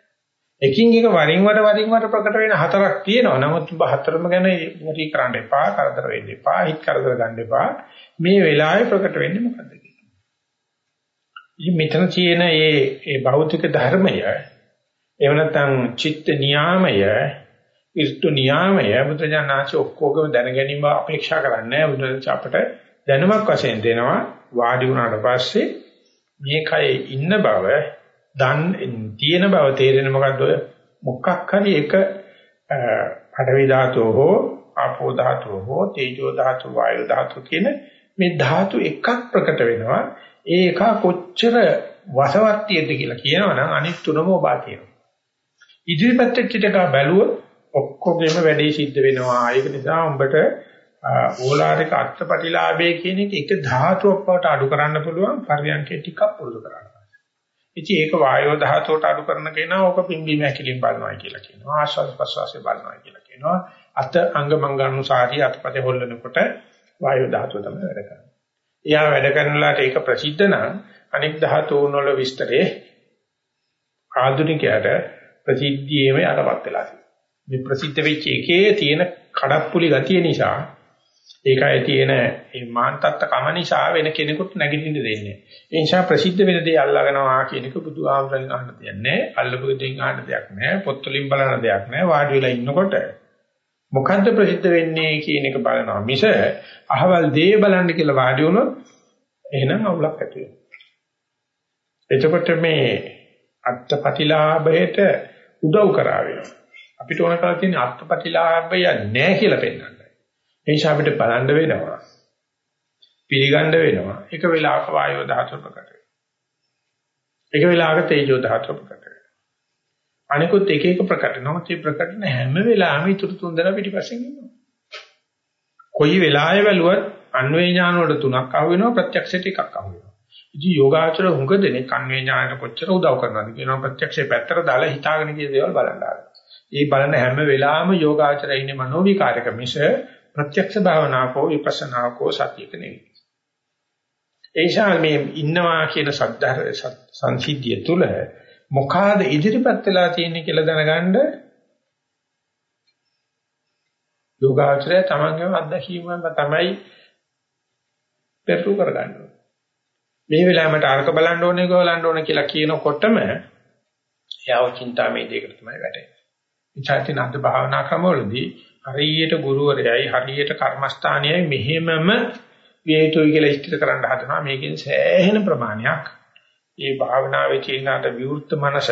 එකින් එක වරින් වර වරින් වර ප්‍රකට වෙන හතරක් තියෙනවා. නමුත් ඔබ හතරම ගැන මොටි කරන්න එපා, කරදර වෙන්න එපා, හිත කරදර ගන්න එපා. මේ වෙලාවේ ප්‍රකට වෙන්නේ මොකද්ද ඉතින් මෙතන තියෙන මේ මේ භෞතික ධර්මය එහෙම නැත්නම් චිත්ත නියාමය ඉර්තු නියාමය. බුදුජානනාච ඔක්කොගම දැන ගැනීම අපේක්ෂා කරන්නේ බුදුරජාණන් අපට දැනුමක් වශයෙන් දෙනවා. වාඩි වුණාට පස්සේ මේ කයේ ඉන්න බව දන් තියෙන බව තේරෙන මොකද්ද? ඔය මොකක් හරි එක පඩවි ධාතුව හෝ ආපෝ ධාතුව හෝ තේජෝ ධාතුව වායු ධාතුව කියන මේ ධාතු එකක් ප්‍රකට වෙනවා. ඒ එක කොච්චර වසවත්තියද කියලා කියනවනම් අනිත් තුනම ඔබා කියනවා. ඉදිරිපත් වෙච්ච එක බැලුවොත් ඔක්කොගෙම වැඩේ සිද්ධ වෙනවා. ඒක නිසා උඹට ඕලාරික අත්පටිලාභයේ කියන එක එක ධාතුවක් බවට අඩු කරන්න පුළුවන් පරියන්කේ ටිකක් පුරුදු කරන්න. ඉතින් ඒක වායෝ ධාතුවට අඩු කරන කෙනා ඕක පිම්බීම හැකිලින් බලනවා කියලා කියනවා. ආශ්වාස ප්‍රශ්වාසය බලනවා කියලා කියනවා. අත අංග මංගානුසාරී අත්පතේ හොල්ලනකොට වායෝ ධාතුව තමයි වැඩ කරන්නේ. එයා වැඩ කරනලාට ඒක ප්‍රසිද්ධ නම් අනික් ධාතුන් වල විස්තරේ ආධුනිකයට ප්‍රසිද්ධියේම යටපත් වෙලා තියෙනවා. මේ ප්‍රසිද්ධ වෙච්ච එකේ තියෙන කඩප්පුලි ගතිය නිසා ඒකයි තියෙන මේ මාන්තත්ත කම නිසා වෙන කෙනෙකුට නැගිටින්න දෙන්නේ. ඒ නිසා ප්‍රසිද්ධ වෙන දේ අල්ලාගෙනවා කියන එක බුදුආමරෙන් අහන්න දෙයක් නැහැ. අල්ලපු දෙයින් අහන්න දෙයක් නැහැ. පොත් වලින් බලන දෙයක් නැහැ. වාඩි වෙලා ඉන්නකොට මොකද්ද ප්‍රසිද්ධ වෙන්නේ කියන එක බලනවා මිස අහවල් දේ බලන්න කියලා වාඩි වුණොත් එහෙනම් අවුලක් ඇති එතකොට මේ අත්පටිලාභයට උදව් කරා වෙනවා. අපිට ඕන කරලා තියෙන අත්පටිලාභය නැහැ කියලා පෙන්නන්න. ඒ නිසා අපිට බලන්න වෙනවා. පිළිගන්න වෙනවා. එක වෙලාවක වායෝ ධාතුව ප්‍රකට වෙනවා. එක වෙලාවක තේජෝ ධාතුව ප්‍රකට අනිකුත් එක එක ප්‍රකට නමුත් මේ ප්‍රකටන හැම වෙලාවෙම ඊටු තුන් දෙනා පිටිපස්සෙන් ඉන්නවා. කොයි වෙලාවෙ බැලුවත් අන්වේ ඥාන වල තුනක් අහු වෙනවා ප්‍රත්‍යක්ෂයට එකක් අහු වෙනවා. ඉතින් යෝගාචර හුඟ දෙනේ කන්වේ ඥානට කොච්චර උදව් කරනවද කියනවා ප්‍රත්‍යක්ෂයේ පැත්තට දාලා හිතාගෙන කියන දේවල් බලන්න ඒ බලන හැම වෙලාවෙම යෝගාචරය ඉන්නේ මනෝවිකාරක මිස ප්‍රත්‍යක්ෂ භාවනාවකෝ විපස්සනාවකෝ සතියක නෙවෙයි. ඒ නිසා මේ ඉන්නවා කියන සද්ධාර සංසිද්ධිය තුල මොකාද ඉදිරිපත් වෙලා තියෙන්නේ කියලා දැනගන්න යෝගාචරය තමන්ගේම අත්දැකීමෙන් තමයි පෙරටු කරගන්න ඕනේ. මේ වෙලාවට අරක බලන්න ඕනේ ගෝලන්න ඕනේ කියලා කියනකොටම එයාව චින්තාමේ දෙයකට තමයි වැටෙන්නේ. ඉච්ඡාති නන්ද භාවනා ක්‍රමවලදී හරියට ගුරුවරයයි හරියට කර්මස්ථානයයි මෙහෙමම විය යුතුයි කියලා ඉස්තිර කරන්න හදනවා. මේකෙන් සෑහෙන ප්‍රමාණයක් මේ භාවනාවේ තියෙනාට විවෘත මනස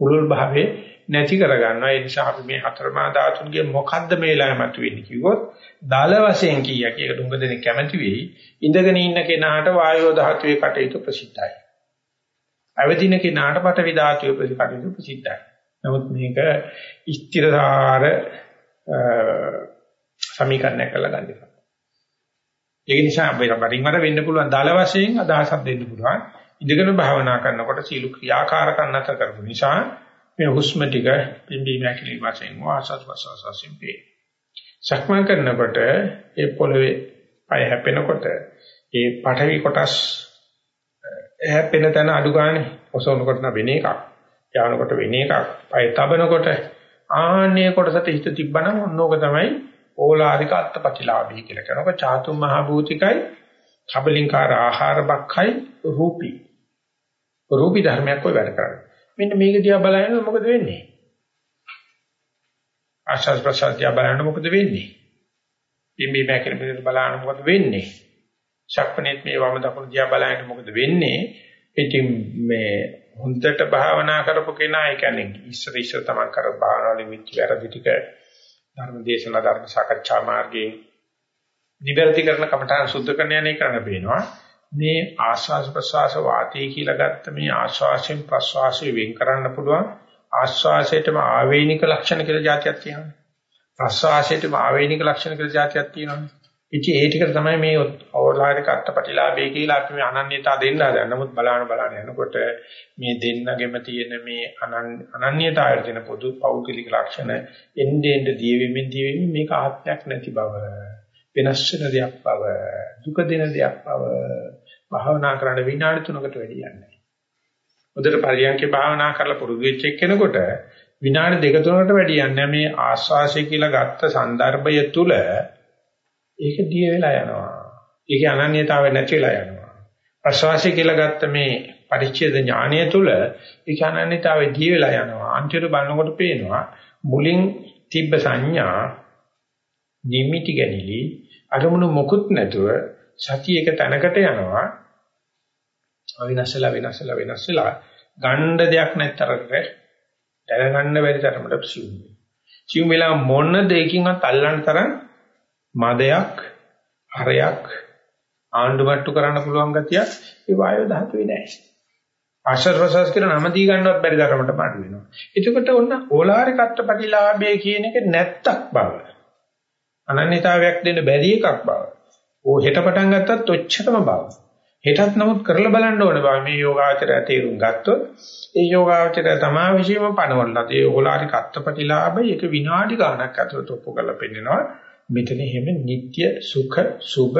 පුරුල් භාවයේ නැති කරගන්නවා. ඒ නිසා අපි මේ හතරමා ධාතුන්ගේ මොකද්ද මේ ළමතු වෙන්නේ කිව්වොත් දාල වශයෙන් කීයක් ඒකට උඟ දෙනෙක් කැමති වෙයි. ඉඳගෙන ඉන්න කෙනාට වායෝ ධාතුවේ කටයුතු ප්‍රසිද්ධයි. අවදින කෙනාට පඨවි ධාතුවේ කටයුතු ප්‍රසිද්ධයි. නමුත් මේක ස්ථිරසාර සමීකරණයක් කරලා ගන්න එපා. ඒක නිසා වරින් වර වෙන්න පුළුවන් දාල වශයෙන් අදහසක් දෙන්න පුළුවන්. ඉඳගෙන භාවනා කරනකොට සීල ක්‍රියාකාරකම් නැතර කරපු නිසා මේ හුස්ම ටික පිම්බීම හැකිලි වශයෙන් වාසස් වසසසින් පේ. සක්මන් කරනකොට ඒ පොළවේ පය හැපෙනකොට ඒ පඨවි කොටස් හැපෙන තැන අඩු ගන්න ඔසවනකොට වෙන එකක්. යානකොට වෙන එකක්. පය තබනකොට ආහනේ කොටසට හිත තිබ්බනම් ඕනෝක තමයි ඕලාරික අත්පටිලාභී කියලා කියනවා. චාතුම් මහ භූතිකයි, කබලින්කාර ආහාර බක්ඛයි, රූපී. රූපී ධර්මයක් ඔය වැඩ කරන්නේ. මෙන්න මේක දිහා බලනකොට මොකද වෙන්නේ? ආශාස් ප්‍රසාදියා බලනකොට මොකද වෙන්නේ? පිම්බි මෑකෙන පිළිතුර බලනකොට මොකද වෙන්නේ? ශක්පනේත් මේ වම දකුණු දිහා බලනකොට මොකද වෙන්නේ? ඉතින් මේ හොඳට භාවනා කරපු කෙනා ඒ කියන්නේ ඉස්සර ඉස්සර තමන් කර භාවනාවලින් විච වැරදි ටික ධර්ම දේශනා ධර්ම සාකච්ඡා මාර්ගයෙන් නිවැරදි කරන කමඨාන් සුද්ධ කරන යන්නේ කරන්න පේනවා. මේ ආස්වාස ප්‍රසවාස වාතය කියලා ගත්ත මේ ආස්වාසයෙන් ප්‍රසවාසයෙන් වෙන් කරන්න පුළුවන්. ආස්වාසයටම ආවේනික ලක්ෂණ කියලා જાතියක් තියෙනවා ප්‍රසවාසයටම ආවේනික ලක්ෂණ කියලා જાතියක් තියෙනවා ඉතින් ඒ ටිකට තමයි මේ අවලාරික අත්පටිලාභය කියලා අපි මේ අනන්‍යතාව දෙන්න හදන. නමුත් බලන බලන යනකොට මේ දෙන්නගෙම තියෙන මේ අනන්‍යතාවය තියෙන පොදු පෞද්ගලික ලක්ෂණ එන්නේ එන්නේ දීවෙමින් දීවෙමින් මේක ආත්මයක් නැති බව, වෙනස් වෙන දෙයක් බව, දුක දෙන දෙයක් බව භාවනා කරන විනාඩි 3කට වැඩි යන්නේ. උදේට පරියන්කේ භාවනා කරලා පුරුදු වෙච්ච එක්කෙනෙකුට විනාඩි 2 3කට වැඩි යන්නේ මේ ආස්වාසය කියලා ගත්ත સંદર્ભය තුළ ඒක දිය වෙලා යනවා. ඒකේ අනන්‍යතාවය නැති වෙලා යනවා. ප්‍රසවාසය කියලා ගත්ත මේ පරිච්ඡේද ඥානය තුල ඒක අනන්‍යතාවය දිය වෙලා යනවා. අන්තිමට බලනකොට පේනවා මුලින් තිබ්බ සංඥා නිමිටි ගැනීමලි අරමුණු මොකුත් නැතුව සතිය එක තැනකට යනවා අවිනස්සලා වෙනස්සලා වෙනස්සලා ගණ්ඩ දෙයක් නැතරකට දැනගන්න බැරි තරමට සිවුම්. සිවුම් වෙලා මොන දෙයකින්වත් අල්ලන්න තරම් මදයක් හරයක් ආණ්ඩුමට්ටු කරන්න පුළුවන් ගතිය ඒ වායු ධාතුවේ නැහැ. ආශ්‍රවසස් කියන නම දී ගන්නවත් බැරි තරමට පාඩු වෙනවා. එතකොට ඔන්න ඕලාරිකත්ව ප්‍රතිලාභය කියන එක නැත්තක් බව. අනන්‍යතාවයක් දෙන්න බැරි එකක් බව. ඕ හෙට පටන් ගත්තත් ඔච්චරම බව. හෙටත් නමුත් කරලා බලන්න ඕනේ බව මේ යෝගාචරය තේරුම් ගත්තොත් ඒ යෝගාචරය තමා විශ්ීම පණවලට ඒ ඕලාරික අත්පටිලාභය ඒක විනාඩි ගාණක් අතර ඔප්පු කරලා පෙන්නනවා. මෙතන එහෙම නিত্য සුඛ සුභ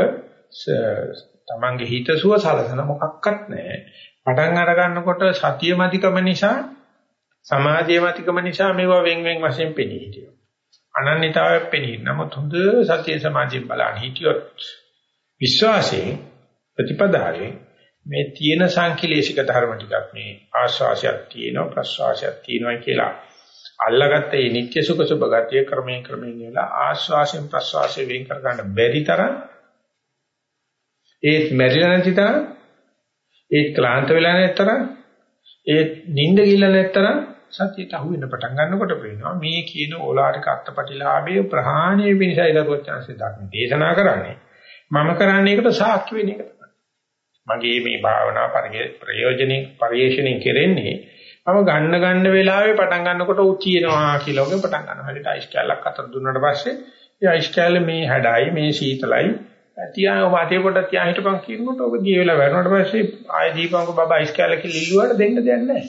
තමන්ගේ හිතසුව සලසන මොකක්වත් නැහැ. පටන් අර ගන්නකොට සතිය මතිකම නිසා සමාධිය මතිකම නිසා මේවා වෙන් වෙන් වශයෙන් පෙනී හිටියෝ. අනන්‍යතාවයක් පෙනී. නමුත් හොඳ සතිය සමාධිය බලන්න හිටියොත් විශ්වාසයෙන් ප්‍රතිපදාවේ මේ තියෙන සංකලේශික ධර්ම ටිකක් මේ ආශ්වාසයක් තියෙනවා ප්‍රශ්වාසයක් තියෙනවා කියලා අල්ලගත්ත මේ නිත්‍ය සුඛ සුභ ගතිය ක්‍රමයෙන් ක්‍රමයෙන් වෙලා ආශ්වාසයෙන් ප්‍රශ්වාසයෙන් වෙන් කර ගන්න බැරි තරම් ඒත් මැරිලා නැති තරම් ඒත් ක්ලාන්ත වෙලා නැති තරම් ඒත් නිින්ද ගිල්ල නැති තරම් සතියට අහු වෙන පටන් ගන්නකොට පේනවා මේ කියන ඕලාරික අත්පටිලාභයේ ප්‍රහාණය වෙනසයි දරුවචාන්සේ දක්න දේශනා කරන්නේ මම කරන්නේ ඒකට සාක්ෂි වෙන එක තමයි. මගේ මේ භාවනා ප්‍රයෝජනෙ පරිේශණය කෙරෙන්නේ මම ගන්න ගන්න වෙලාවේ පටන් ගන්නකොට උ තියෙනවා කියලා වගේ පටන් ගන්නවා. හරියට අයිස් කැල්ලක් අතර දුන්නාට පස්සේ ඒ අයිස් කැල්ල මේ හැඩයි මේ සීතලයි තියා වාතේ පොඩ තියා හිටපන් කියනකොට ඔබ ගිය වෙලාව වැරුණාට පස්සේ ආයෙ දීපංක බබා අයිස් කැලේ කිලිල්ලුවාට දෙන්න දෙයක් නැහැ.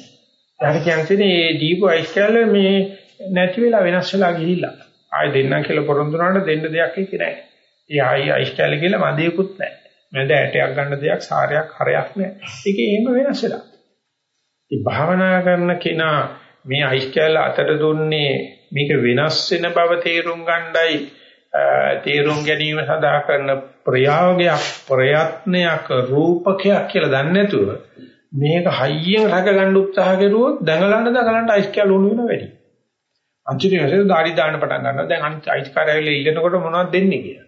ඊට කියන්නේ මේ දීපු අයිස් කැලේ මේ නැති වෙලා වෙනස් වෙලා ගිහිල්ලා. ආයෙ දෙන්නම් කියලා පොරොන්දු වුණාට දෙන්න දෙයක් ඒක නැහැ. ඒ ආයෙ අයිස් කැලේ කියලා මදේකුත් නැහැ. මැද ඇටයක් ගන්න දෙයක් සාරයක් හරයක් නැහැ. ඒකේ එහෙම වෙනස් වෙලා. මේ භාවනා කරන කෙනා මේ අයිස් කැලේ අතට දුන්නේ මේක වෙනස් වෙන බව තේරුම් ගන්නයි තේරුම් ගැනීම සඳහා කරන ප්‍රයෝගයක් ප්‍රයත්නයක් රූපකයක් කියලා දන්නේ නැතුව මේක හයියෙන් රැක ගන්න උත්සාහ කරුවොත් දඟලන්න දඟලන්න අයිස් කැල උණු වෙන වැඩි. අන්තිමට දාඩි දාන්න පටන් ගන්නවා. දැන් අනිත් අයිස්කාරයල ඉල්ලනකොට මොනවද දෙන්නේ කියලා.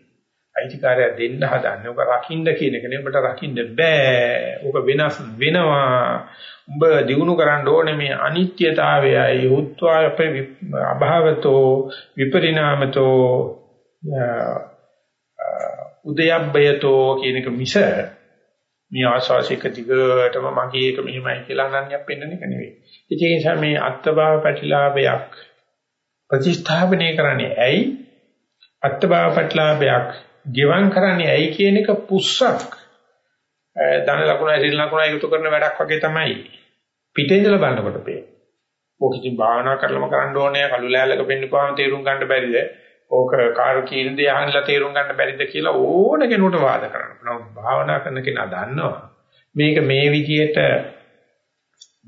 අයිතිකාරය දෙන්න හදන්නේ. ඔක රකින්න කියන එක නේ. ඔබට රකින්න බෑ. ඔක වෙනස් වෙනවා. උඹ දිනු කරන්න ඕනේ මේ අනිත්‍යතාවයයි උත්වා අභාවතෝ විපරිණාමතෝ උදයබ්බයතෝ කියන එක මිස මේ ආශාසික දිගටම මගේ එක මෙහෙමයි කියලා අනන්‍යයක් පෙන්වන එක නෙවෙයි. ඒ නිසා මේ අත්බව පැටිලාභයක් ප්‍රතිස්ථාපනය කරන්නේ ඇයි? අත්බව පැටිලාභයක් ගෙවම් කරන්නේ ඇයි කියන එක පුස්සක් ධන ලකුණ ඇසිල් ලකුණ එකතු කරන වැඩක් වගේ තමයි පිටේ ඉඳලා බලනකොට පේන්නේ. ඕක ඉතින් භාවනා කරලම කරන්න ඕනේ කළු ලෑල්ලක පෙන්නපුවාම තේරුම් ගන්න බැරිද? ඕක කාර කීන දේ අහන්නලා තේරුම් ගන්න බැරිද කියලා ඕන කෙනෙකුට වාද කරන්න. නමුත් භාවනා කරන කෙනා දන්නවා මේක මේ විදියට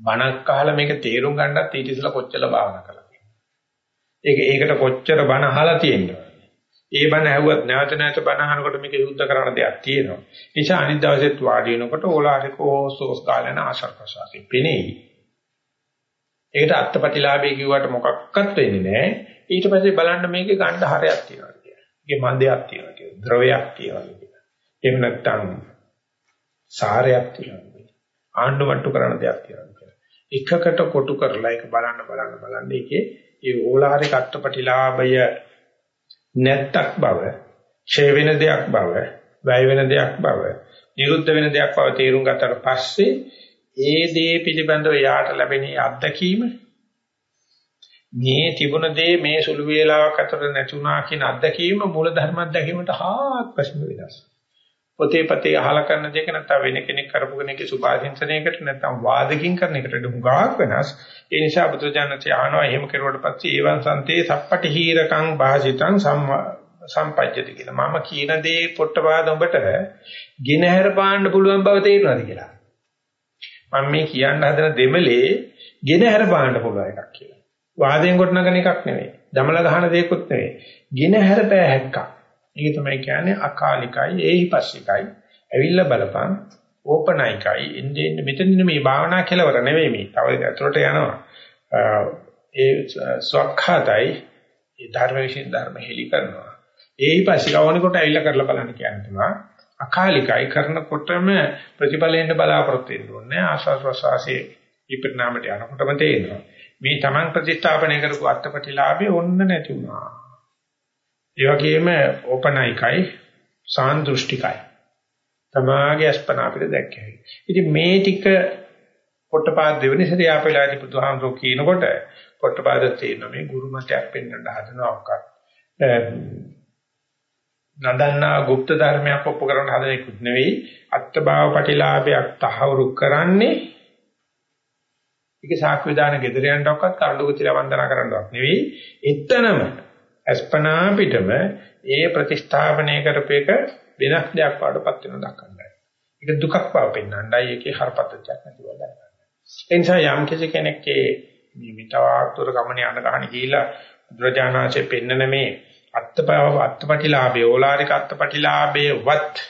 බණක් අහලා මේක තේරුම් ගන්නත් ඊට ඉස්සෙල්ලා කොච්චර භාවනා කළා කියලා. ඒක ඒකට කොච්චර බණ අහලා තියෙනවද? ඒ බණ ඇහුවත් නැවත නැවත බණ අහනකොට මේක යුද්ධ කරන දෙයක් තියෙනවා. ඒ නිසා අනිත් දවසෙත් වාඩි වෙනකොට ඕලාරිකෝ සෝස් ගාලන ආශර් ප්‍රසාරේ පෙනෙයි. ඒකට අත්පටිලාභය කිව්වට මොකක්වත් වෙන්නේ නැහැ. ඊට පස්සේ බලන්න මේකේ ගන්න හරයක් තියෙනවා කියලා. ඒකේ මන්දයක් තියෙනවා කියලා. ද්‍රවයක් තියෙනවා කියලා. එහෙම නැත්නම් සාරයක් තියෙනවා කියලා. ආණ්ඩුවට්ටු කරන දෙයක් තියෙනවා කියලා. එකකට කොටු කරලා ඒක බලන්න බලන්න බලන්න ඒකේ ඒ ඕලාරික අත්පටිලාභය නැත්තක් බව, ඡේ වෙන දෙයක් බව, වැය වෙන දෙයක් බව, නිරුද්ධ වෙන දෙයක් බව තේරුම් ගත්තට පස්සේ ඒ දේ පිළිබඳව යාට ලැබෙන අත්දැකීම මේ තිබුණ දේ මේ සුළු වේලාවක් අතර නැතුණා කියන අත්දැකීම මූල ධර්ම අත්දැකීමට හාත්පසම වෙනස්. පොතේ පතේ අහලා කරන දෙක නැත්නම් වෙන කෙනෙක් කරපු කෙනෙක්ගේ සුභාසින්සනයකට නැත්නම් වාදකින් කරන එකට දුගාක් වෙනස්. ඒ නිසා බුදුජානකේ ආනවා එහෙම කරුවට පස්සේ ඒවන් සන්තේ සප්පටි හීරකං භාසිතං සම්පජ්ජති කියලා. මම කියන දේ පොට්ටපාද උඹට ගිනහැර පාන්න පුළුවන් බව තේරෙනවද කියලා. මම මේ කියන්න හදන දෙමලේ ගෙනහැර පාන්න පුළුවන් එකක් කියලා. වාදයෙන් කොටනගන එකක් නෙවෙයි. දමල ගහන දෙයක්වත් නෙවෙයි. ගෙනහැර පෑ හැක්කක්. ඒක තමයි කියන්නේ අකාලිකයි ඒහිපස්සිකයි. ඇවිල්ලා බලපන් ඕපනයිකයි එන්නේ මෙතනින් මේ භාවනා කෙලවර නෙවෙයි මේ. තව ඇතුළට යනවා. ඒ ස්වකහතයි ඒ ධර්ම විශ්ින් ධර්ම හෙලි කරනවා. ඒහිපස්සික ඕනිකොට ඇවිල්ලා කරලා බලන්න කියනවා. අකාලිකයි කරනකොටම ප්‍රතිඵලෙන්න බලාපොරොත්තු වෙන්න ඕනේ ආස්වාද ප්‍රසවාසයේ විපරිණාමයට යනකොටම තේරෙනවා මේ Taman ප්‍රතිස්ථාපනය කරපු අත්පටිලාභේ ඔන්න නැති වුණා ඒ වගේම ඕපනයිකයි සාන්දෘෂ්ටිකයි තමාගේ අස්පනා අපිට දැක්කේ ඉතින් මේ ටික පොට්ටපාද දෙවෙනි සතිය අපේලාදී බුදුහාමුදුරුවෝ කියනකොට පොට්ටපාද තේරෙනවා මේ ගුරු මතයක් පෙන්වන්න හදනවා ඔක්කත් නදන්නා গুপ্ত ධර්මයක් ඔප්පු කරන හදනෙකුත් නෙවෙයි අත්භාව ප්‍රතිලාභයක් තහවුරු කරන්නේ ඒක සාක්ෂි විදාන gedera යනකොටත් කරඬු කුතිලා වන්දනා කරන්නවත් නෙවෙයි එතනම අස්පනා පිටම ඒ ප්‍රතිස්ථාපනය කරපේක වෙනස් දෙයක් වඩපත් වෙන දක්වන්නයි. ඒක දුකක් බව පෙන්වන්නයි ඒකේ හරපතක් නැතිව දැනගන්න. ඒ නිසා යම් කෙනෙක්ගේ මේ මිතවාතුර ගමනේ අඳ ගන්න ගිහිලා බුදුරජාණන්සේ පෙන්නන මේ අත්පව අත්පටිලාභේ ඕලාරික අත්පටිලාභේ වත්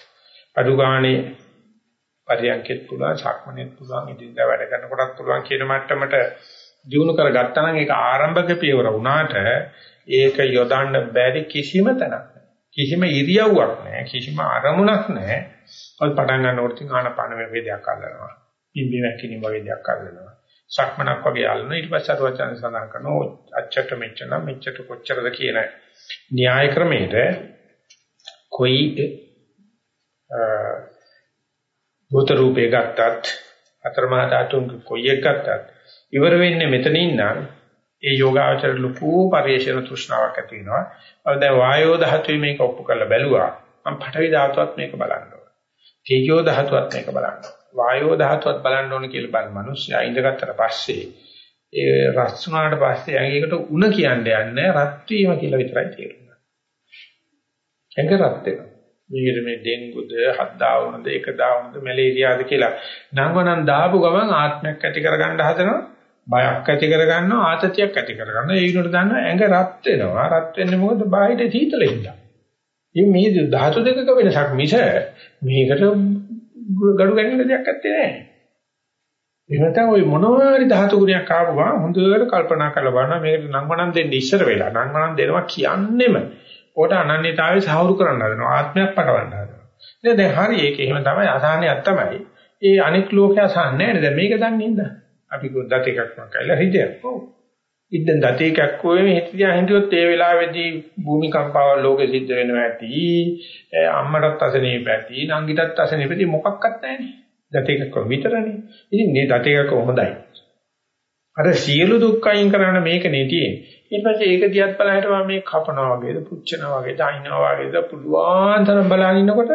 අදුගාණේ පරියන්කෙත් පුළුවන් සක්මනේත් පුළුවන් ඉදින්දා වැඩ කරනකොටත් පුළුවන් කියන මට්ටමට දිනු කරගත්තා නම් ඒක ආරම්භක පියවර වුණාට ඒක යොදන්න බැරි කිසිම තැනක් කිසිම ඉරියව්වක් නැහැ කිසිම අරමුණක් නැහැ ඔය පටන් ගන්නකොට තින් ආනපන වගේ දෙයක් අල්ලනවා. ඉම්බි වැක්කිනි වගේ දෙයක් අල්ලනවා. සක්මනක් වගේ අල්ලනවා. ඊට පස්සේ අරවචන සඳහන් කරනවා අච්චට මෙච්චර මෙච්චර කොච්චරද කියන න්‍යාය ක්‍රමයට කොයි භූත රූපේ ගත්තත් අතරමහා ධාතුන් කොයි එක ගත්තත් ඉවර වෙන්නේ මෙතනින් නම් ඒ යෝගාචර ලොකු පරිශන තෘෂ්ණාවක් ඇති වෙනවා. අර දැන් වායෝ ධාතුවේ මේක ඔප්පු කරලා බැලුවා. මම පඨවි ධාතුවත් මේක බලන්න ඕන. තේජෝ ධාතුවත් මේක බලන්න ඕන. වායෝ ධාතුවත් බලන්න ඕන කියලා බලන මිනිස්සයා ඉඳගත්තට පස්සේ ඒ රස් වුණාට පස්සේ ඇඟේකට උණ කියන්නේ යන්නේ රත් වීම කියලා විතරයි තේරුණා. ඇඟ රත් වෙනවා. මේකට මේ ඩෙන්ගුද, හද්දාවුනද, එකදාවුනද, මැලේරියාද කියලා නංගවනම් දාපු ගමන් ආත්මයක් ඇති කරගන්න හදනවා. බයක් ඇති කරගන්නවා, ආතතියක් ඇති කරගන්නවා. ඒ විනෝඩ දන්නවා ඇඟ රත් වෙනවා. රත් වෙන්නේ මොකද? බාහිර සීතලෙන්ද. ඉතින් මේ ධාතු දෙකක වෙනසක් මිස මේකට gadu ගැනීම දෙයක් නැත්තේ නෑ. එහෙනම් ওই මොනවාරි ධාතු ගුණයක් ආපු ගමන් හොඳට කල්පනා කරලා බලනවා මේකට නංවනන් දෙන්න ඉස්සර වෙලා නංවනන් දෙනවා කියන්නෙම ඕකට අනන්‍යතාවය සාහවුරු කරන්න හදනවා ආත්මයක් පටවන්න හදනවා. නේද දැන් හරි ඒක එහෙම තමයි අසහනයක් තමයි. ඒ අනික් ලෝකයේ අසහන නැහැ නේද මේක දන්නේ නේද? අපි දත එකක් මකයිලා හිටියක්. ඔව්. ඉතින් දත එකක් කොහේ හිටියා හිටියොත් ඒ වෙලාවේදී භූමිකම්පාව ලෝකෙ සිද්ධ වෙනවා ඇති. අම්මටත් අසනීප ඇති, නංගිටත් අසනීප ඇති මොකක්වත් නැහැනේ. දත එකක් විතරනේ. ඉතින් මේ දත එකක් හොඳයි. අර සියලු දුක් අයින් කරන්න මේක නෙතියේ. ඊට පස්සේ ඒක දිහත් බලහිටම මේ කපනවා වගේද, පුච්චනවා වගේද, අයින්නවා වගේද පුළුවන් තරම් බලන ඉන්නකොට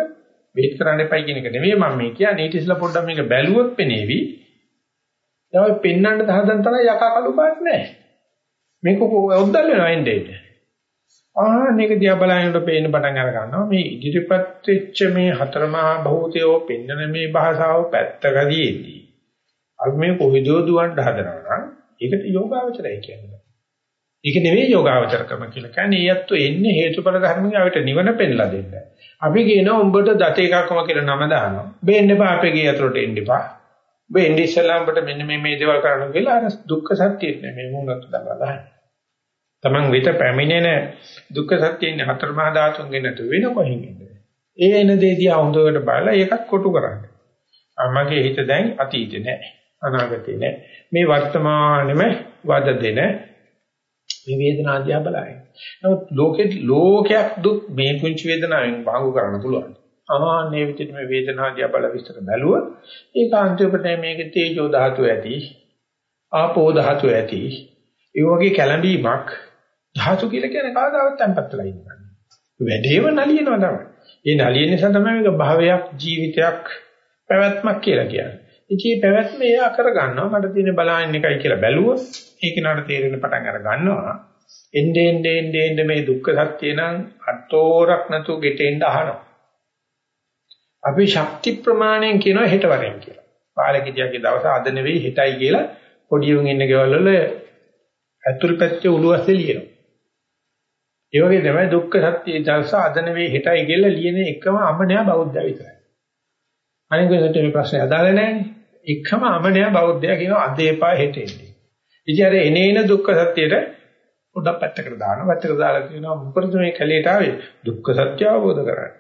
වේත් කරන්න එපයි කියන එක නෙවෙයි මම මේ කියන්නේ. ඊට ඉස්සලා පොඩ්ඩක් මේක බැලුවොත් පෙනේවි. දැන් ඔය පෙන්වන්න හදන තරම් යකා කළු පාට නැහැ. මේක ඔද්දල් වෙනවා එන්නේ. ආ මේක දිහා බලනකොට පේන්න පටන් අර ගන්නවා මේ ඉදිරිපත් වෙච්ච මේ හතරමහා භූතයෝ පෙන්වන මේ භාෂාව පැත්තකදීදී අපි මේ කොහෙදෝ දුවන්න හදනවා නම් ඒකට යෝගාවචරය කියන්නේ. ඒක නෙවෙයි යෝගාවචරකම කියලා. කියන්නේ ඊයත්තු එන්නේ හේතුඵල ධර්මයෙන් අපිට නිවන පෙන්ලා දෙන්න. අපි කියනවා උඹට දත එකක්ම කියලා නම දානවා. බෙන්න එපා අපේ ගේ අතට එන්න එපා. ඔබ එන්නේ ඉස්සලාම්බට මෙන්න මේ මේ දේවල් කරන්න කියලා අර දුක්ඛ සත්‍යයෙන් මේ මූලත් දබලා තමන් විත පැමිණෙන දුක්ඛ සත්‍යයෙන් හතර මහා ධාතුන්ගෙන් නැතු වෙන කොහින්ද? ඒ එන දේදී අහුඳුවට බලලා ඒකත් කොටු කරන්න. මගේ හිත දැන් අතීතේ නෑ. අනාගතේ නෑ. මේ වර්තමානෙම වද දෙන මේ වේදනා දිහා බලائیں. නමුත් ලෝකෙ ලෝකයක් දුක් මේ කුංචි වේදනාවෙන් භාගු කරන්න පුළුවන්. ආන්නේ විදිහට මේ වේදනාව දිහා බල විස්තර බැලුවොත් ඒක අන්තිමට මේකේ තේජෝ ධාතුව ඇති ආපෝ ධාතුව ඇති ඒ වගේ කැළඹීමක් ධාතු කියලා කියන්නේ කවදාවත් tempත් වෙලා ඉන්නේ. වැඩේම නලියනවා තමයි. ඒ නලියන නිසා තමයි මේක භාවයක් ජීවිතයක් පැවැත්මක් කියලා කියන්නේ. ඉතින් පැවැත්ම එයා කරගන්නවා මට තියෙන බලහින් එකයි කියලා බැලුවොත් ඒක නට තේරෙන පටන් අර ගන්නවා. එන්නේ එන්නේ එන්නේ මේ දුක්ඛ සත්‍ය නම් අතෝරක් නැතු ගෙටෙන්න අහනවා. අපි ශක්ති ප්‍රමාණයෙන් කියනවා හෙට වරෙන් කියලා. පාලකිටියගේ දවස අද නෙවෙයි හෙටයි කියලා පොඩි උන් ඉන්න ගෙවල් වල ඇතුල් පැත්තේ උළුවස්සේ ලියනවා. ඒ වගේ තමයි දුක්ඛ සත්‍ය දවස අද නෙවෙයි හෙටයි කියලා ලියන එකම අමනයා බෞද්ධය විතරයි. අනික ඒකට මේ ප්‍රශ්නේ අදාළ නැහැ. එකම අමනයා බෞද්ධයා කියනවා අද එපා හෙට එන්නේ. ඉතින් අර එනේන දුක්ඛ සත්‍යයට පොඩක් පැත්තකට දානවා. පැත්තකට දාලා කියනවා මොකද මේ කැලේට ආවේ? දුක්ඛ සත්‍ය අවබෝධ කරගන්න.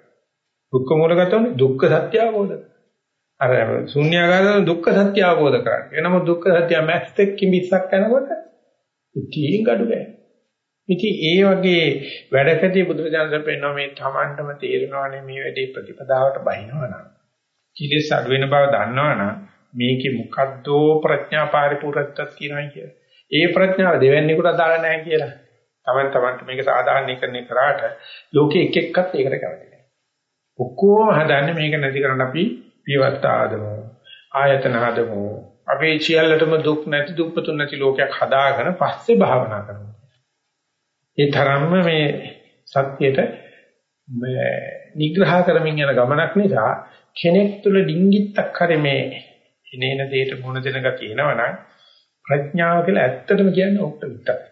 දුක්ඛ මූලගතවනේ දුක්ඛ සත්‍ය අවබෝධ අර ශුන්‍යාකාරයෙන් දුක්ඛ සත්‍ය අවබෝධ කරගන්න. එනම දුක්ඛ සත්‍ය මැක්ස් එක් කිඹිස්සක් යනකොට ඉතින් gadu ගෑ. ඉතින් ඒ වගේ වැඩකදී බුදුරජාණන් පෙන්නන මේ තමන්ටම තේරෙනවානේ මේ වැඩේ ප්‍රතිපදාවට බහිනවනම්. කිලෙස් අඩු වෙන බව දන්නවනම් මේකේ මොකද්දෝ ප්‍රඥා පරිපූර්ණත්වයක් කියනවා කියලා. ඒ ප්‍රඥාව දෙවන්නේකට අදාළ නැහැ කියලා. තමන් තමන්ට මේක සාධාරණීකරණය කරාට ලෝකෙ එක එක්කත් ඒකට කැමති නැහැ. ඔක්කොම හදන්නේ මේක නැති කරන්න අපි පියවත්ත ආදමු. ආයතන හදමු. අපේ සියල්ලටම දුක් නැති දුක්පතුන් නැති ලෝකයක් හදාගෙන පස්සේ භාවනා කරමු. ඒ තරම්ම මේ සත්‍යයට නිග්‍රහ කරමින් යන ගමනක් නිසා කෙනෙක් තුළ ඩිංගිත්තක් හරි මේ එනේන දෙයට මුණ දෙන ගතිය එනවනම් ප්‍රඥාව කියලා ඇත්තටම කියන්නේ ඔක්ට විතරයි.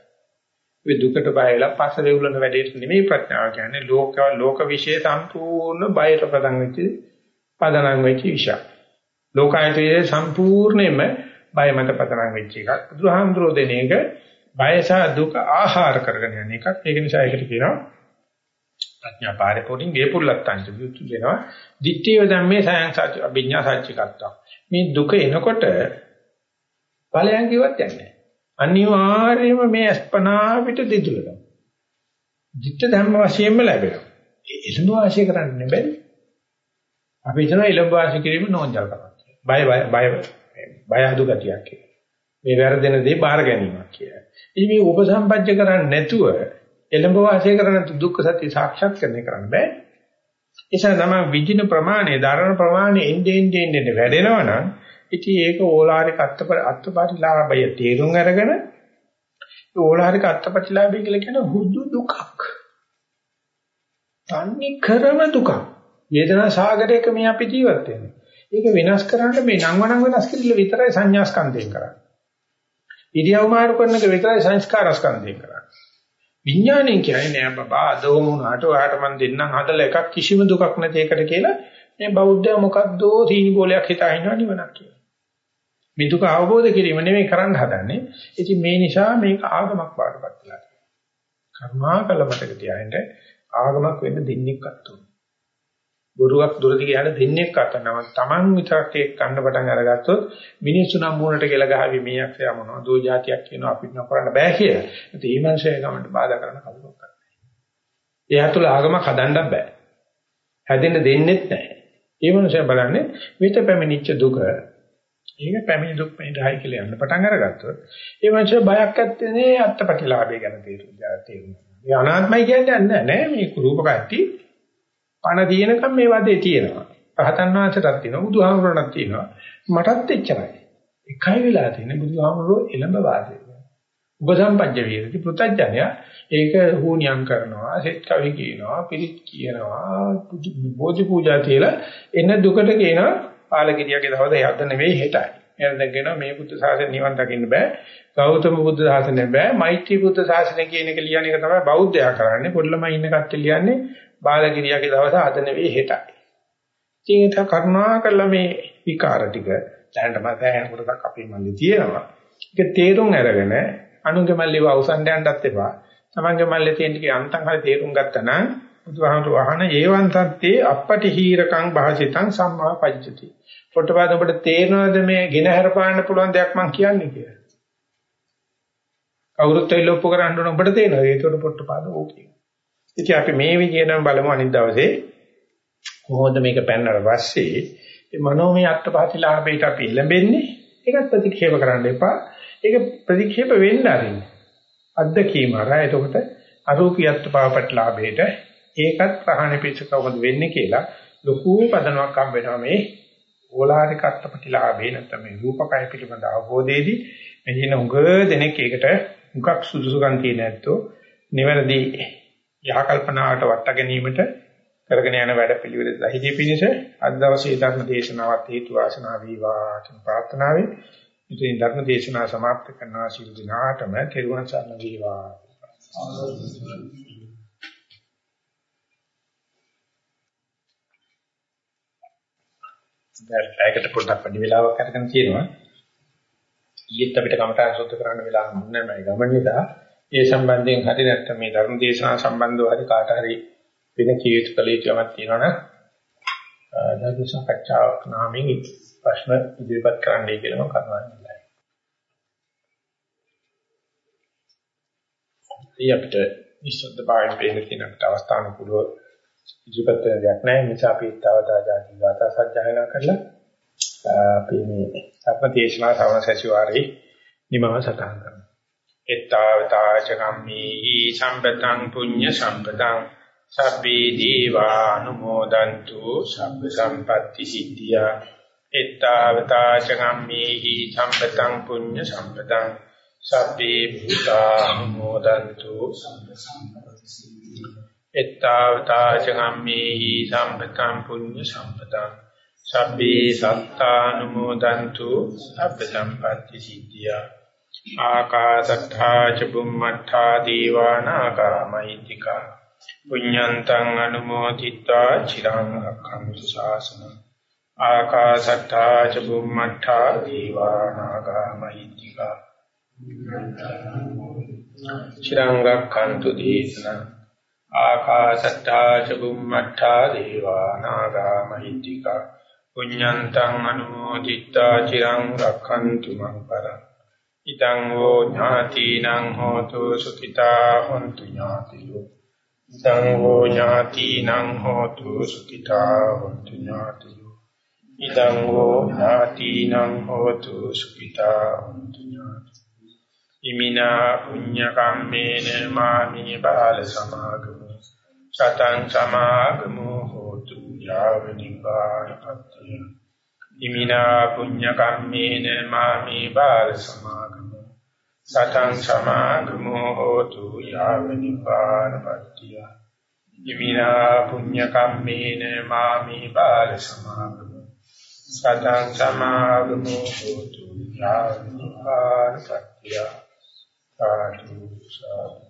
මේ දුකට බය වෙලා පස්ස වේවුලන වැඩේට නෙමෙයි ප්‍රඥාව කියන්නේ ලෝක ලෝක විශ්ේ සම්පූර්ණ බයට පදන් වෙච්ච පදනම් වෙච්ච විෂය. ලෝකායතයේ සම්පූර්ණයෙන්ම බය මත පදනම් වෙච්ච එකක්. බුදුහාමුදුරෝ දෙන එක බය සහ දුක ආහාර කරගෙන යන එකක්. ඒක නිසා ඒකට කියනවා ප්‍රඥා පාරේපෝටින් වේපුල්ලත්තංච විුතු වෙනවා. දිට්ඨිය ධම්මේ සයන් සත්‍ය අභිඥා සත්‍චිකත්තා. මේ දුක එනකොට ඵලයන් කිව්වත් යන්නේ අනිවාර්යයෙන්ම මේ අස්පනා පිට දිදුලනවා. ධිට්ඨ ධම්ම වශයෙන්ම ලැබෙනවා. ඒ එළඹ වාසිය කරන්න බැරි. අපි හිතන එළඹ වාසිය කිරීම නෝන්ජල්කමක්. බය බය බය බය අඩු ගතියක් කියලා. මේ වැරදෙන දේ බාර ගැනීමක් කියලා. ඉතින් මේ උපසම්පජ්ජ කරන්නේ නැතුව එළඹ වාසය කරන දුක්ඛ සත්‍ය සාක්ෂාත් කරන්නේ කරන්න බෑ. නිසා තමයි විජින ප්‍රමාණය, ධර්ම ප්‍රමාණය එන්නේ එන්නේ එන්නේ වැඩෙනවා නම් ඉතින් ඒක ඕලාරික අත්පරිලාභය තේරුම් අරගෙන ඕලාරික අත්පරිලාභය කියලා කියන හුදු දුකක්. තන්නේ කරම දුකක්. වේදනා සාගරයක මේ අපි ජීවත් වෙන්නේ. ඒක වෙනස් කරන්න මේ නංවනං වෙනස් කිරිල්ල විතරයි සංඥා ස්කන්ධයෙන් කරන්නේ. ඉරියව් මාරු කරන එක විතරයි සංස්කාර ස්කන්ධයෙන් කරන්නේ. විඥාණයෙන් කියන්නේ නෑ බබා අදෝ මොනාට ඔයාට මන් දෙන්නම් හදලා එකක් කිසිම දුකක් නැති එකට කියලා මේ බෞද්ධය මොකද්දෝ තීනි බෝලයක් හිතා ඉන්නවා නිවනක් කියලා. මේ දුක අවබෝධ කිරීම නෙමෙයි කරන්න හදන්නේ. ඉතින් මේ නිසා මේක ආගමක් වඩපත් වෙලා තියෙනවා. කර්මාකල මතක තියාගන්න ආගමක් වෙන්න දෙන්නේක් අත්තුන. බොරුවක් දුරදි යන දෙන්නේක් අතනම Taman විතරක් ඒක කන්න පටන් අරගත්තොත් මිනිස්සු නම් මූණට කියලා ගහවි මේ අක්ෂය මොනවා දෝ જાතියක් කියනවා අපිට නොකරන්න බෑ කියලා. ඒත් මේ මනුස්සය ගමන්ට බාධා කරන කවුරක් කරන්නේ. එයා තුල ආගමක් හදන්න බෑ. හැදෙන්න දෙන්නෙත් නැහැ. ඒ මනුස්සය බලන්නේ විත පැමිණිච්ච දුක ඒක පැමිණි දුක් මෙහෙටයි කියලා යන්න පටන් අරගත්තොත් ඒ මනුස්සය බයක් ඇත්තේ නේ අත්පටිලාභය ගැන තේරුම් තේරුම්. ඒ අනාත්මයි කියන්නේ නැහැ නෑ මේ රූපකත්ටි පණ තියෙනකම් මේ වදේ තියෙනවා. රහතන් වහන්සේටත් තියෙනවා බුදුහාමුදුරණත් තියෙනවා. මටත් එච්චරයි. එකයි වෙලා තියෙන්නේ බුදුහාමුදුරෝ එළඹ වාසය. උපසම්පජ්ජ වීරති පුතඥය ඒක හුණියම් කරනවා සෙත් කවි කියනවා පිරිත් කියනවා බෝධි පූජා කියලා එන දුකට කියනවා පාලකිරියගේ දවස යද්ද නෙවෙයි හෙටයි. එහෙනම් කියනවා මේ බුද්ධ ශාසනය නිවන් දකින්න බෑ. ගෞතම බුද්ධ ශාසනය බෑ. මෛත්‍රී බුද්ධ ශාසනය කියන එක ලියන එක තමයි බෞද්ධයා කරන්නේ. පොඩ්ඩලම ඉන්න කට්ටිය ලියන්නේ බාලගිරියගේ දවස අද නෙවෙයි හෙටයි. ඉතින් ඒක කරුණා කළා මේ විකාර ටික දැනට මම දැන් කොටසක් අපේ මල්ලේ තියෙනවා. ඒක තේරුම් අරගෙන අනුගේ මල්ලේ වවුසන්ඩ යන්නත් එපා. තමන්ගේ මල්ලේ තියෙන ටිකේ අන්තං හරි තේරුම් ගත්තා නම් බුදුහාමුදුර වහන ඒවන් තත්තේ අපපටි හීරකං භාසිතං සම්මා පජ්ජති. පොට්ටපාද ඔබට තේරෙනවද මේ ගෙන හරපාන්න පුළුවන් දෙයක් මම කියන්නේ කියලා? කවුරුත් ඇවිල්ලා ඔප්පු කරන්න ඕන ඔබට තේරෙනවද? ඒකට පොට්ටපාද ඕකේ. ඉතින් අපි මේ විදිහටම බලමු අනිත් දවසේ කොහොමද මේක පෙන්වන්න පස්සේ මේ මනෝමය අත්පහතිලාභයට අපි ලැබෙන්නේ ඒකත් ප්‍රතික්ෂේප කරන්න එපා. ඒක ප්‍රතික්ෂේප වෙන්න ආරින්න. අද්දකීම අරා එතකොට අරූපී අත්පාපටලාභයට ඒකත් ප්‍රහාණය පිච්ච කොහොමද වෙන්නේ කියලා ලොකු පදනමක් හම්බ වෙනවා මේ ඕලාරික අත්පටිලාභේ නැත්නම් මේ රූපකය පිළිබඳ අවබෝධයේදී මෙදින උග දෙනෙක් ඒකට මුගක් සුදුසුකම් තියෙන ඇත්තෝ නිවැරදි යහ කල්පනාවට වට ගැනීමට කරගෙන යන වැඩ පිළිවෙල දහිදී පිණිස අද දවසේ ධර්ම දේශනාවත් හේතු වාසනා වේවා කියන ප්‍රාර්ථනාවෙන් ඉතින් ධර්ම දේශනාව સમાપ્ત කරනවා සිල් දිනාටම කෙරුවන් සරණ වේවා දැන් පැයකට පොඩ්ඩක් වැඩි වෙලාවක් අරගෙන තියෙනවා ඊයේත් අපිට කමටහන් සුද්ධ කරන්න වෙලාවක් නැහැ මම ගමන් නිසා ඒ සම්බන්ධයෙන් හරි නැත්නම් මේ ධර්ම දේශනා සම්බන්ධව හරි කාට හරි වෙන කීයුතු කළ යුතුමක් තියෙනවනම් ධර්ම සාකච්ඡාවක් නාමයෙන් ප්‍රශ්න ඉදිරිපත් කරන්නයි කියලා මම කරනවා. ඒ අපිට නිශ්චිත භාවයෙන් පේන තියෙන අපිට අවස්ථානුකූලව ඉදිරිපත් වෙන දෙයක් නැහැ. නිසා අපි තවදා ජාති ගාථා සජ්ජායනා කරලා අපි මේ ධර්ම දේශනා ශ්‍රවණ සැසිවාරේ නිමව සටහන් කරනවා. එත්තාවතාච කම්මේහි සම්පතං පුඤ්ඤ සම්පතං සබ්බේ දීවා අනුමෝදන්තු සබ්බ සම්පatti සිද්ධියා එත්තාවතාච කම්මේහි සම්පතං පුඤ්ඤ සම්පතං සබ්බේ භූතා අනුමෝදන්තු සබ්බ සම්පatti සිද්ධියා එත්තාවතාච කම්මේහි සම්පතං පුඤ්ඤ සම්පතං. සබ්බේ සත්තානුමෝදන්තු සබ්බ සම්පatti සිද්ධියා. ආකාශත්තා ච බුම්මත්තා දීවානාගා මහිත්‍තිකා පුඤ්ඤන්තං අනුමෝදිත්වා චිරං රක්ඛන්තු ශාසනං ආකාශත්තා ච බුම්මත්තා දීවානාගා මහිත්‍තිකා චිරං රක්ඛන්තු දේශනං. ආකාශත්තා ච බුම්මත්තා දීවානාගා මහිත්‍තිකා පුඤ්ඤන්තං අනුමෝදිත්වා චිරං රක්ඛන්තු මං පරං ඉතං හෝ ඥාතිනං හෝතු සුඛිතා හොන්තු ඥාතියෝ ඉතං හෝ ඥාතිනං හෝතු සුඛිතා හොන්තු ඥාතියෝ ඉතං හෝ ඥාතිනං හෝතු සුඛිතා හොන්තු ඥාතියෝ ඉමිනා පුඤ්ඤ කම්මේන මාමි බාල සමාගමු සතං සමාගමු හෝතු යාව නිපාතපත්තිය ඉමිනා පුඤ්ඤ කම්මේන මාමේ බාල සමාගමෝ. සතං සමාගමෝ හෝතු යාව නිපාතපත්තිය ඉමිනා පුඤ්ඤ කම්මේන මාමේ බාල සමාගමෝ. සතං සමාගමෝ හෝතු යාව නිපාතපත්තිය සාදු සාදු.